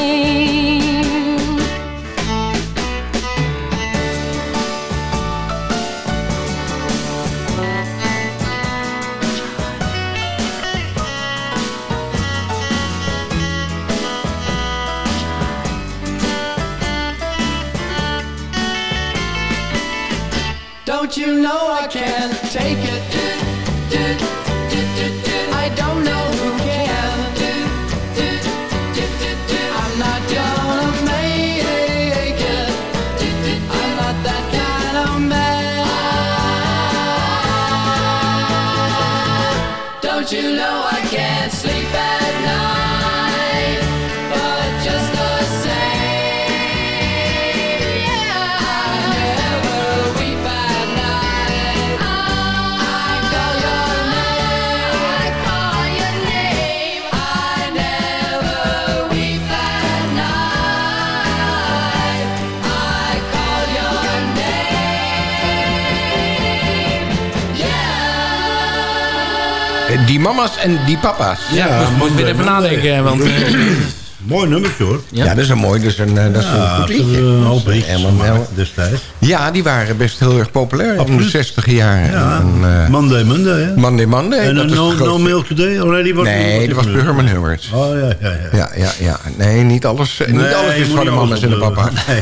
Take it? Die mama's en die papa's. Ja, moet- moet ik weer even nadenken. Want, eh, Mooi nummertje hoor. Ja, dat is een mooi, dat is een, eh, dat is een Ja, goed liedje. een hoop destijds. Ja, die waren best heel erg populair in de Absoluut. 60 jaar. Ja, En, eh, Monday Monday hè. Monday Monday. En dat is no, no. Milk Today? Nee, die was Nee, dat was die Herman Hubbard. Oh ja, ja, ja. Ja, ja, ja. Nee, niet alles, niet Nee, alles is van de mama's en de alles papa. opdoen.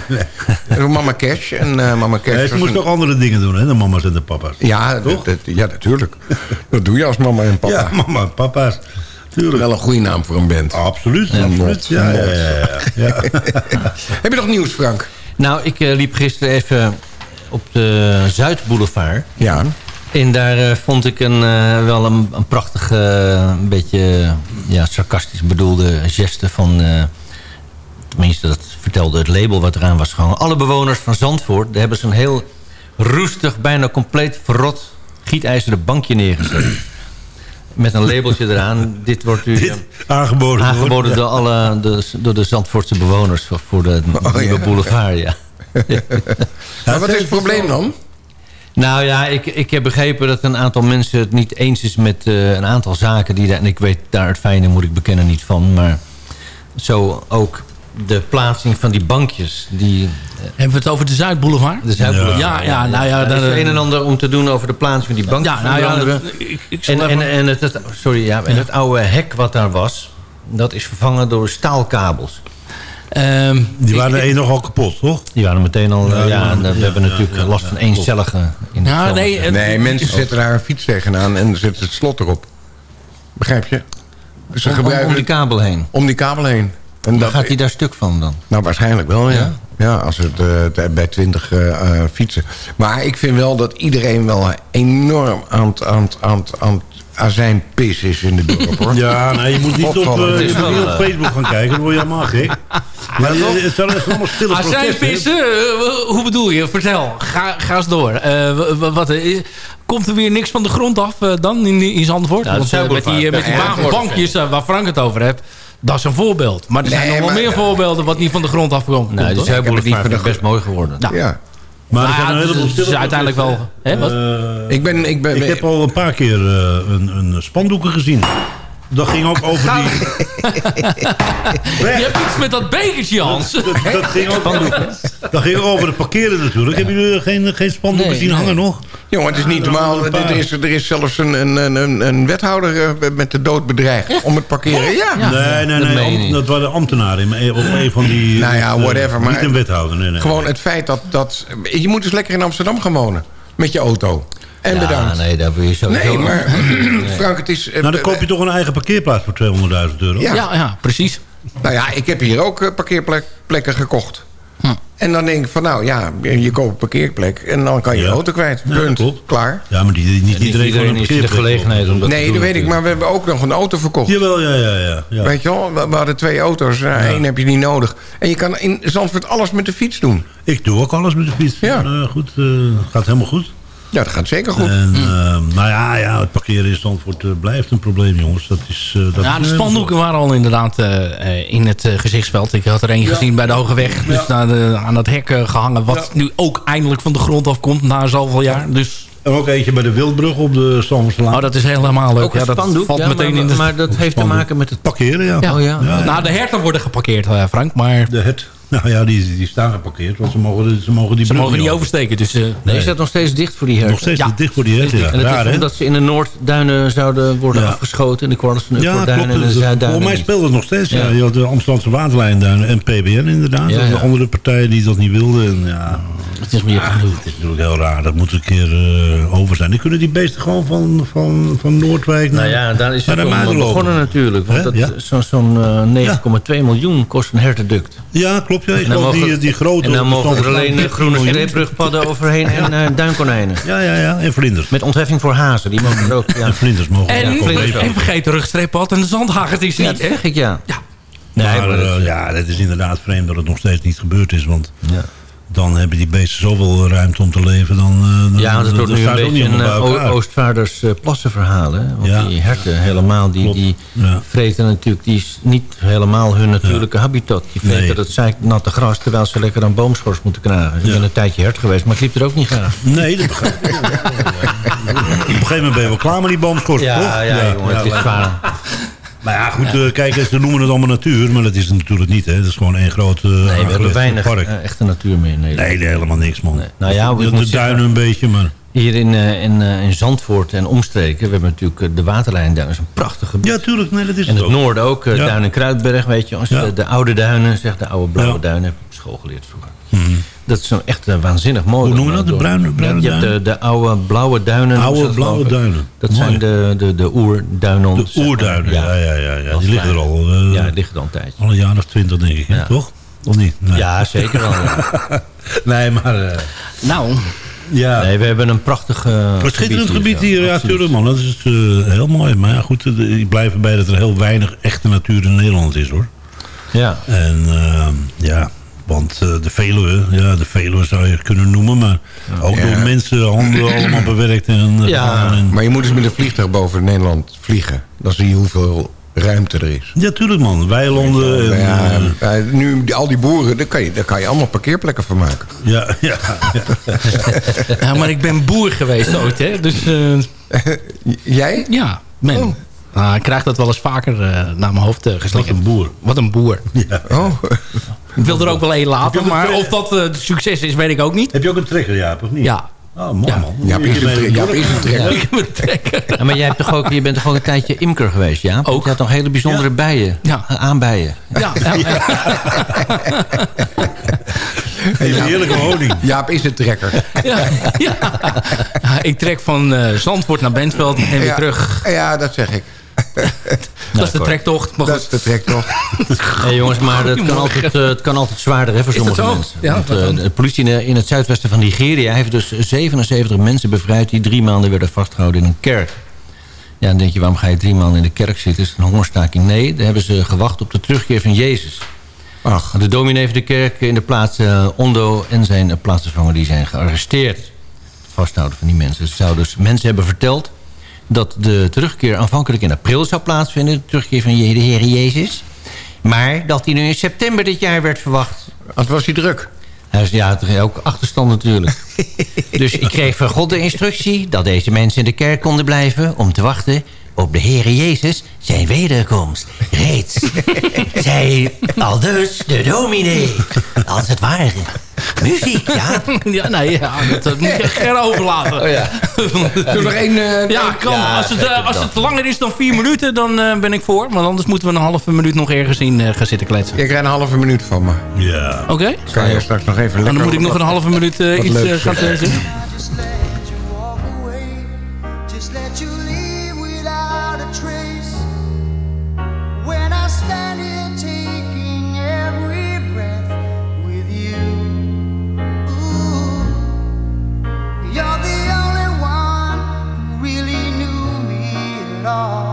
Nee, nee. Mama Cash en eh, mama Cash Nee, ze een- ook andere dingen doen, hè, de mama's en de papa's. Ja, dat- ja, natuurlijk. dat doe je als mama en papa. Ja, mama en papa's. Tuurlijk. Wel een goede naam voor een band. Absoluut, Ja, absoluut. Ja, ja, mot. ja, ja. Heb je nog nieuws, Frank? Nou, ik eh, liep gisteren even op de Zuidboulevard. Ja. En daar eh, vond ik een, eh, wel een, een prachtige, eh, een beetje ja, sarcastisch bedoelde geste van... eh, tenminste, dat vertelde het label wat eraan was gehangen. Alle bewoners van Zandvoort, daar hebben ze een heel roestig, bijna compleet verrot gietijzeren bankje neergezet. Met een labeltje eraan. Dit wordt u... Dit aangeboden, Aangeboden door- door, alle, de, door de Zandvoortse bewoners voor, voor de nieuwe ja. boulevard, ja. Maar wat is het probleem dan? Nou ja, ik, ik heb begrepen dat een aantal mensen het niet eens is met eh, een aantal zaken die daar... En ik weet daar het fijne, moet ik bekennen, niet van. Maar zo ook de plaatsing van die bankjes. Die, hebben we het over de Zuidboulevard? de Zuidboulevard. Ja, ja, nou ja. Er is dan- een en ander om te doen over de plaatsing van die bankjes. Ja, nou ja, dat- ik- ik en, even- en, en het, het- sorry, ja, en het oude hek wat daar was... dat is vervangen door staalkabels. Ehm, Die waren ik- één nog al kapot, toch? Die waren meteen al... Ja, Ja, die ja, waren- en, eh, we ja, hebben ja, natuurlijk ja, last van eencellige in de Nou, nee, het- Nee, mensen zetten daar een fiets tegenaan en zetten het slot erop. Begrijp je? Dus ze om, om, gebruiken om die kabel heen. om die kabel heen. En dat, Gaat hij daar stuk van dan? Nou, waarschijnlijk wel, ja. Ja? Ja, als het eh, t- bij twintig eh, eh, fietsen. Maar ik vind wel dat iedereen wel enorm aan het, aan aan aan azijnpis is in de dorp, hoor. Ja, nee, je moet niet op, eh, je moet niet op Facebook gaan kijken, dan word je helemaal gek. Maar je- het zijn allemaal stille Als zij protesten. pissen, eh, hoe bedoel je? Vertel, ga, ga eens door. Eh, wat, komt er weer niks van de grond af dan in, in Zandvoort? Ja, Want, met die, met die Ja, ba- ja, bankjes waar Frank het over hebt... Dat is een voorbeeld. Maar er zijn Nee, nog wel maar- meer voorbeelden wat niet van de grond afkomt. Nee, de hoor. Zuidboulevard vind ik best mooi geworden. Nou, Ja. Maar er Nou ja, een heleboel het is uiteindelijk wel... Hè, wat? Ik ben... Ik, ben, ik heb al een paar keer eh, een, een spandoeken gezien. Dat ging ook over die... Je hebt iets met dat bekertje, Hans. Dat, dat, ging ook, dat ging ook over het parkeren natuurlijk. Hebben jullie geen, geen spandoeken Nee, zien nee. hangen nog? Jongen, het is niet normaal. Er is, er is zelfs een, een, een- een, wethouder eh, met de dood bedreigd om het parkeren. Ja. nee, nee, dat nee. dat waren ambtenaren. maar Op een van die... Nou ja, eh, whatever, maar- Niet een wethouder, nee, nee. Gewoon het feit dat, dat... Je moet dus lekker in Amsterdam gaan wonen. Met je auto. En Ja, bedankt. nee, daar wil je sowieso... Nee, maar Frank, het is... eh, Nou, dan koop je toch een eigen parkeerplaats voor 200.000 euro? Ja. Ja, ja, precies. Nou ja, ik heb hier ook eh, parkeerplekken gekocht. Hm. En dan denk ik van, nou ja, je koopt een parkeerplek... en dan kan je Ja. je auto kwijt. Punt. Klaar. Ja, maar die, niet Niet iedereen, iedereen in de parkeerplek gelegenheid om dat te Nee, doen. dat weet ik. Maar we hebben ook nog een auto verkocht. Jawel, ja, ja, ja. ja. Weet je wel, we, we hadden twee auto's. Nou, Eén heb je niet nodig. En je kan in Zandvoort alles met de fiets doen. Ik doe ook alles met de fiets. Ja. Eh, goed, eh, gaat helemaal goed. Ja, dat gaat zeker goed. En, eh, nou ja, ja, het parkeren in Zandvoort eh, blijft een probleem, jongens. Dat is, eh, dat Ja, de spandoeken waren al inderdaad eh, in het gezichtsveld. Ik had er een gezien bij de Hoge Weg. Dus naar de, aan dat hek eh, gehangen. Wat nu ook eindelijk van de grond afkomt na zoveel jaar. Dus, En ook eentje bij de Wildbrug op de Stammerslaan. oh, dat is helemaal leuk. Ook een ja, dat spandoek? valt Ja, meteen maar, in de... maar dat heeft te maken met het... Parkeren, ja. Ja. Oh ja. Nou, de herten worden geparkeerd, Frank. Maar De het. Nou ja, die, die staan geparkeerd, want ze mogen, ze mogen die ze mogen niet over. oversteken. Dus, eh, Nee, is dat nog steeds dicht voor die herten? Nog steeds Ja. dicht voor die herten, ja. En dat Raar, is hè? omdat ze in de Noordduinen zouden worden Ja. afgeschoten. In de Kornelsen Ja, klopt. en de Zuidduinen. Volgens mij speelt het nog steeds. Ja. Ja. Je had de Amsterdamse Waterlijnduinen en PBN inderdaad. De andere partijen die dat niet wilden. En, ja, het is meer het is natuurlijk heel raar. Dat moet een keer eh, over zijn. Die kunnen die beesten gewoon van, van, van Noordwijk naar, Nou ja, daar is het om begonnen lopen. natuurlijk. Want Ja. zo- zo'n eh, 9,2 miljoen kost een hertenduct. Ja, klopt. Ja. Ik geloof die, mogen- die grote... En dan mogen er alleen 13 groene miljoen. streepbrugpadden overheen en eh, duinkonijnen. Ja, ja, ja. En vlinders. Met ontheffing voor hazen. Die mogen er ook. Ja, En vlinders mogen En, en vergeet de rugstreeppad en de zandhagert is ja niet. dat hè? zeg ik ja. Ja. Nee, maar maar dat- eh, ja, het is inderdaad vreemd dat het nog steeds niet gebeurd is. Want Ja. Dan hebben die beesten zoveel ruimte om te leven. Dan, eh, dan, Ja, want het wordt nu een beetje een elkaar. Oostvaarders uh, plassen verhaal. Hè? Want Ja. die herten helemaal, die, Klopt. die Ja. vreten natuurlijk, die is niet helemaal hun natuurlijke habitat. Die vreten Nee. dat zeiknatte gras, terwijl ze lekker aan boomschors moeten knagen. Ik Ja. ben een tijdje hert geweest, maar ik liep er ook niet graag. Nee, dat begrijp ik. Op een gegeven moment ben je wel klaar met die boomschors, Ja, toch? ja, jongen, het is zwaar. Maar ja, goed, eh, kijk, ze noemen het allemaal natuur, maar dat is het natuurlijk niet. Hè. Dat is gewoon één groot uh, Nee, we hebben weinig uh, echte natuur meer in Nederland. Nee, nee helemaal niks, man. Nee. Nou ja, de, de duinen een beetje, maar... Hier in, in, in Zandvoort en omstreken, we hebben natuurlijk de waterlijnduinen. Dat is een prachtig gebied. Ja, tuurlijk, nee, dat is En het ook. noorden ook, Ja. Duinen Kruidberg, weet je. Als Ja. de, de oude duinen, zeg de oude blauwe Ja. duinen, heb ik op school geleerd vroeger. Dat is zo echt uh, waanzinnig mooi. Hoe noemen we dat? De bruine- Je hebt de, duinen? de oude blauwe duinen. Oude dat, blauwe duinen. Dat Mooi. zijn de, de, de oerduinen. De oerduinen, ja, ja, ja. ja. Die liggen er al, eh, Ja, die liggen er al een tijdje. al een jaar of twintig, denk ik, Ja. toch? Of niet? Nee. Ja, zeker wel. ja. nee, maar... eh, Nou, ja. Nee, we hebben een prachtig uh, schitterend gebied hier, ja, tuurlijk man. Dat is eh, heel mooi. Maar ja, goed, eh, ik blijf erbij dat er heel weinig echte natuur in Nederland is, hoor. Ja. En eh, ja, want eh, de Veluwe, ja, de Veluwe zou je kunnen noemen, maar ook Ja. door mensen handen allemaal bewerkt. En, eh, Ja. en, Maar je moet dus met een vliegtuig boven Nederland vliegen. Dan zie je hoeveel ruimte er is. ja, tuurlijk man. Weilanden. En, ja, eh, eh, nu, al die boeren, daar kan, je, daar kan je allemaal parkeerplekken van maken. ja, ja, ja. ja, maar ik ben boer geweest ooit, hè. Dus eh, Jij? ja, men. Oh. Nou, ik krijg dat wel eens vaker eh, naar mijn hoofd uh, Wat een boer. Wat een boer. Ja. Oh, Ik wil er ook wel één laten, maar of dat eh succes is, weet ik ook niet. Heb je ook een trekker, Jaap, of niet? Ja, Oh, mooi Ja. man. Jaap is een tre- Jaap is een trekker. ik heb een trekker. Ja, maar jij hebt toch ook, je bent toch ook een tijdje imker geweest, ja? Ook. Je had toch hele bijzondere Ja. bijen? Ja. Aanbijen. Ja, ja, ja. Hele heerlijke honing. Jaap is een trekker. Ja, ja. Ja, ik trek van eh, Zandvoort naar Bentveld en weer ja, terug. Ja, dat zeg ik. Dat is de trektocht. Maar Dat goed. is de trektocht. Hey, jongens, maar het kan, altijd, eh, het kan altijd zwaarder hè, voor sommige mensen. Ja, Want, eh, de politie in, in het zuidwesten van Nigeria heeft dus 77 mensen bevrijd... die drie maanden werden vastgehouden in een kerk. Ja, dan denk je, waarom ga je drie maanden in de kerk zitten? Is het een hongerstaking? Nee, daar hebben ze gewacht op de terugkeer van Jezus. Ach, De dominee van de kerk in de plaats eh, Ondo en zijn plaatsvervanger die zijn gearresteerd. Het vasthouden van die mensen. Ze zouden dus mensen hebben verteld dat de terugkeer aanvankelijk in april zou plaatsvinden. De terugkeer van de Heer Jezus. Maar dat hij nu in september dit jaar werd verwacht. Wat was hij druk? Ja, ook achterstand natuurlijk. dus ik kreeg van God de instructie dat deze mensen in de kerk konden blijven... om te wachten op de Heere Jezus zijn wederkomst. Reeds. Zij al dus de dominee. Als het ware. Muziek, ja. Ja, nee, ja, dat, dat moet je Ger overlaten. Oh ja. We nog één... eh, Ja, kan. Ja, als het, eh, ik als het langer is dan vier minuten, dan eh, ben ik voor. Maar anders moeten we een halve minuut nog ergens in gaan zitten kletsen. Je krijgt een halve minuut van me. Ja. Oké? Kan je straks nog even En dan moet ik nog een halve minuut iets gaan zeggen. off.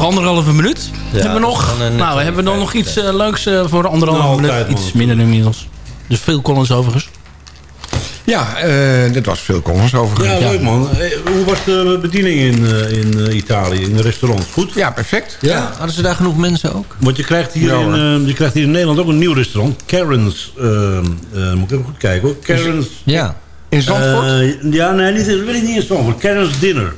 Nog anderhalve minuut. Ja, hebben we nog? dan, nou, over hebben we nog iets eh, leuks eh, voor anderhalve Nou, minuut? Iets minder inmiddels. Dus veel Collins overigens. Ja, eh dit was veel Collins overigens. Ja, leuk man. Hoe was de bediening in, eh, in Italië, in de restaurants? Goed? Ja, perfect. Ja, hadden ze daar genoeg mensen ook? Want je krijgt, hier Ja, in, je krijgt hier in Nederland ook een nieuw restaurant. Karen's. eh, eh, moet ik even goed kijken hoor. Karen's. Ja. In Zandvoort? Ja, nee, niet, wil ik niet in Zandvoort. Karen's Dinner.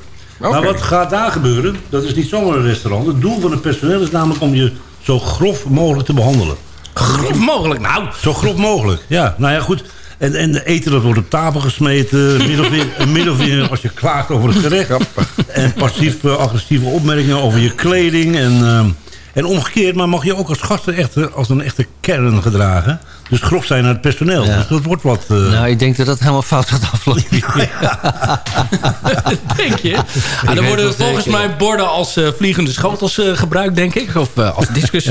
Maar wat gaat daar gebeuren? Dat is niet zomaar een restaurant. Het doel van het personeel is namelijk om je zo grof mogelijk te behandelen. Grof mogelijk. Nou, Zo grof mogelijk, ja. Nou ja, goed. En, en de eten dat wordt op tafel gesmeten. Of meer als je klaagt over het gerecht. En passief-agressieve opmerkingen over je kleding. En, ehm, en omgekeerd, maar mag je ook als gast echt, als een echte kern gedragen. Dus grof zijn naar het personeel. Ja. Dus dat wordt wat... eh, Nou, ik denk dat dat helemaal fout gaat aflopen. denk je? Ah, er worden volgens zeker. mij borden als eh, vliegende schotels eh, gebruikt, denk ik. Of eh, als discus,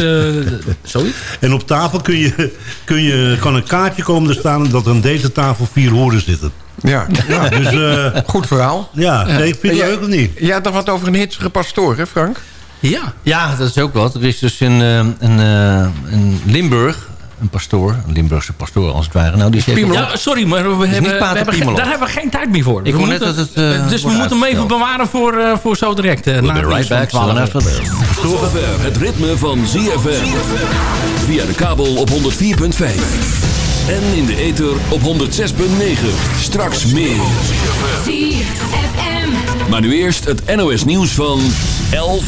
zoiets. En op tafel kun je, kun je, kan een kaartje komen te staan... dat aan deze tafel vier horen zitten. Ja, ja. Dus, eh, goed verhaal. ja, Ja. vind je het leuk of niet? Jij had nog wat over een hitsige pastoor, hè Frank? Ja. Ja, dat is ook wat. Er is dus in, eh, in, eh, in Limburg een pastoor, een Limburgse pastoor als het ware. Nou, die heeft ook- Ja, sorry, maar we hebben, we hebben geen- daar hebben we geen tijd meer voor. Ik hoor net dat het, eh, dus we moeten hem even bewaren voor, eh, voor zo direct. eh, na We'll right back 12 soon uur. after this. Tot zover het ritme van ZFM. Via de kabel op 104.5. En in de ether op 106.9. Straks meer. Maar nu eerst het NOS nieuws van 11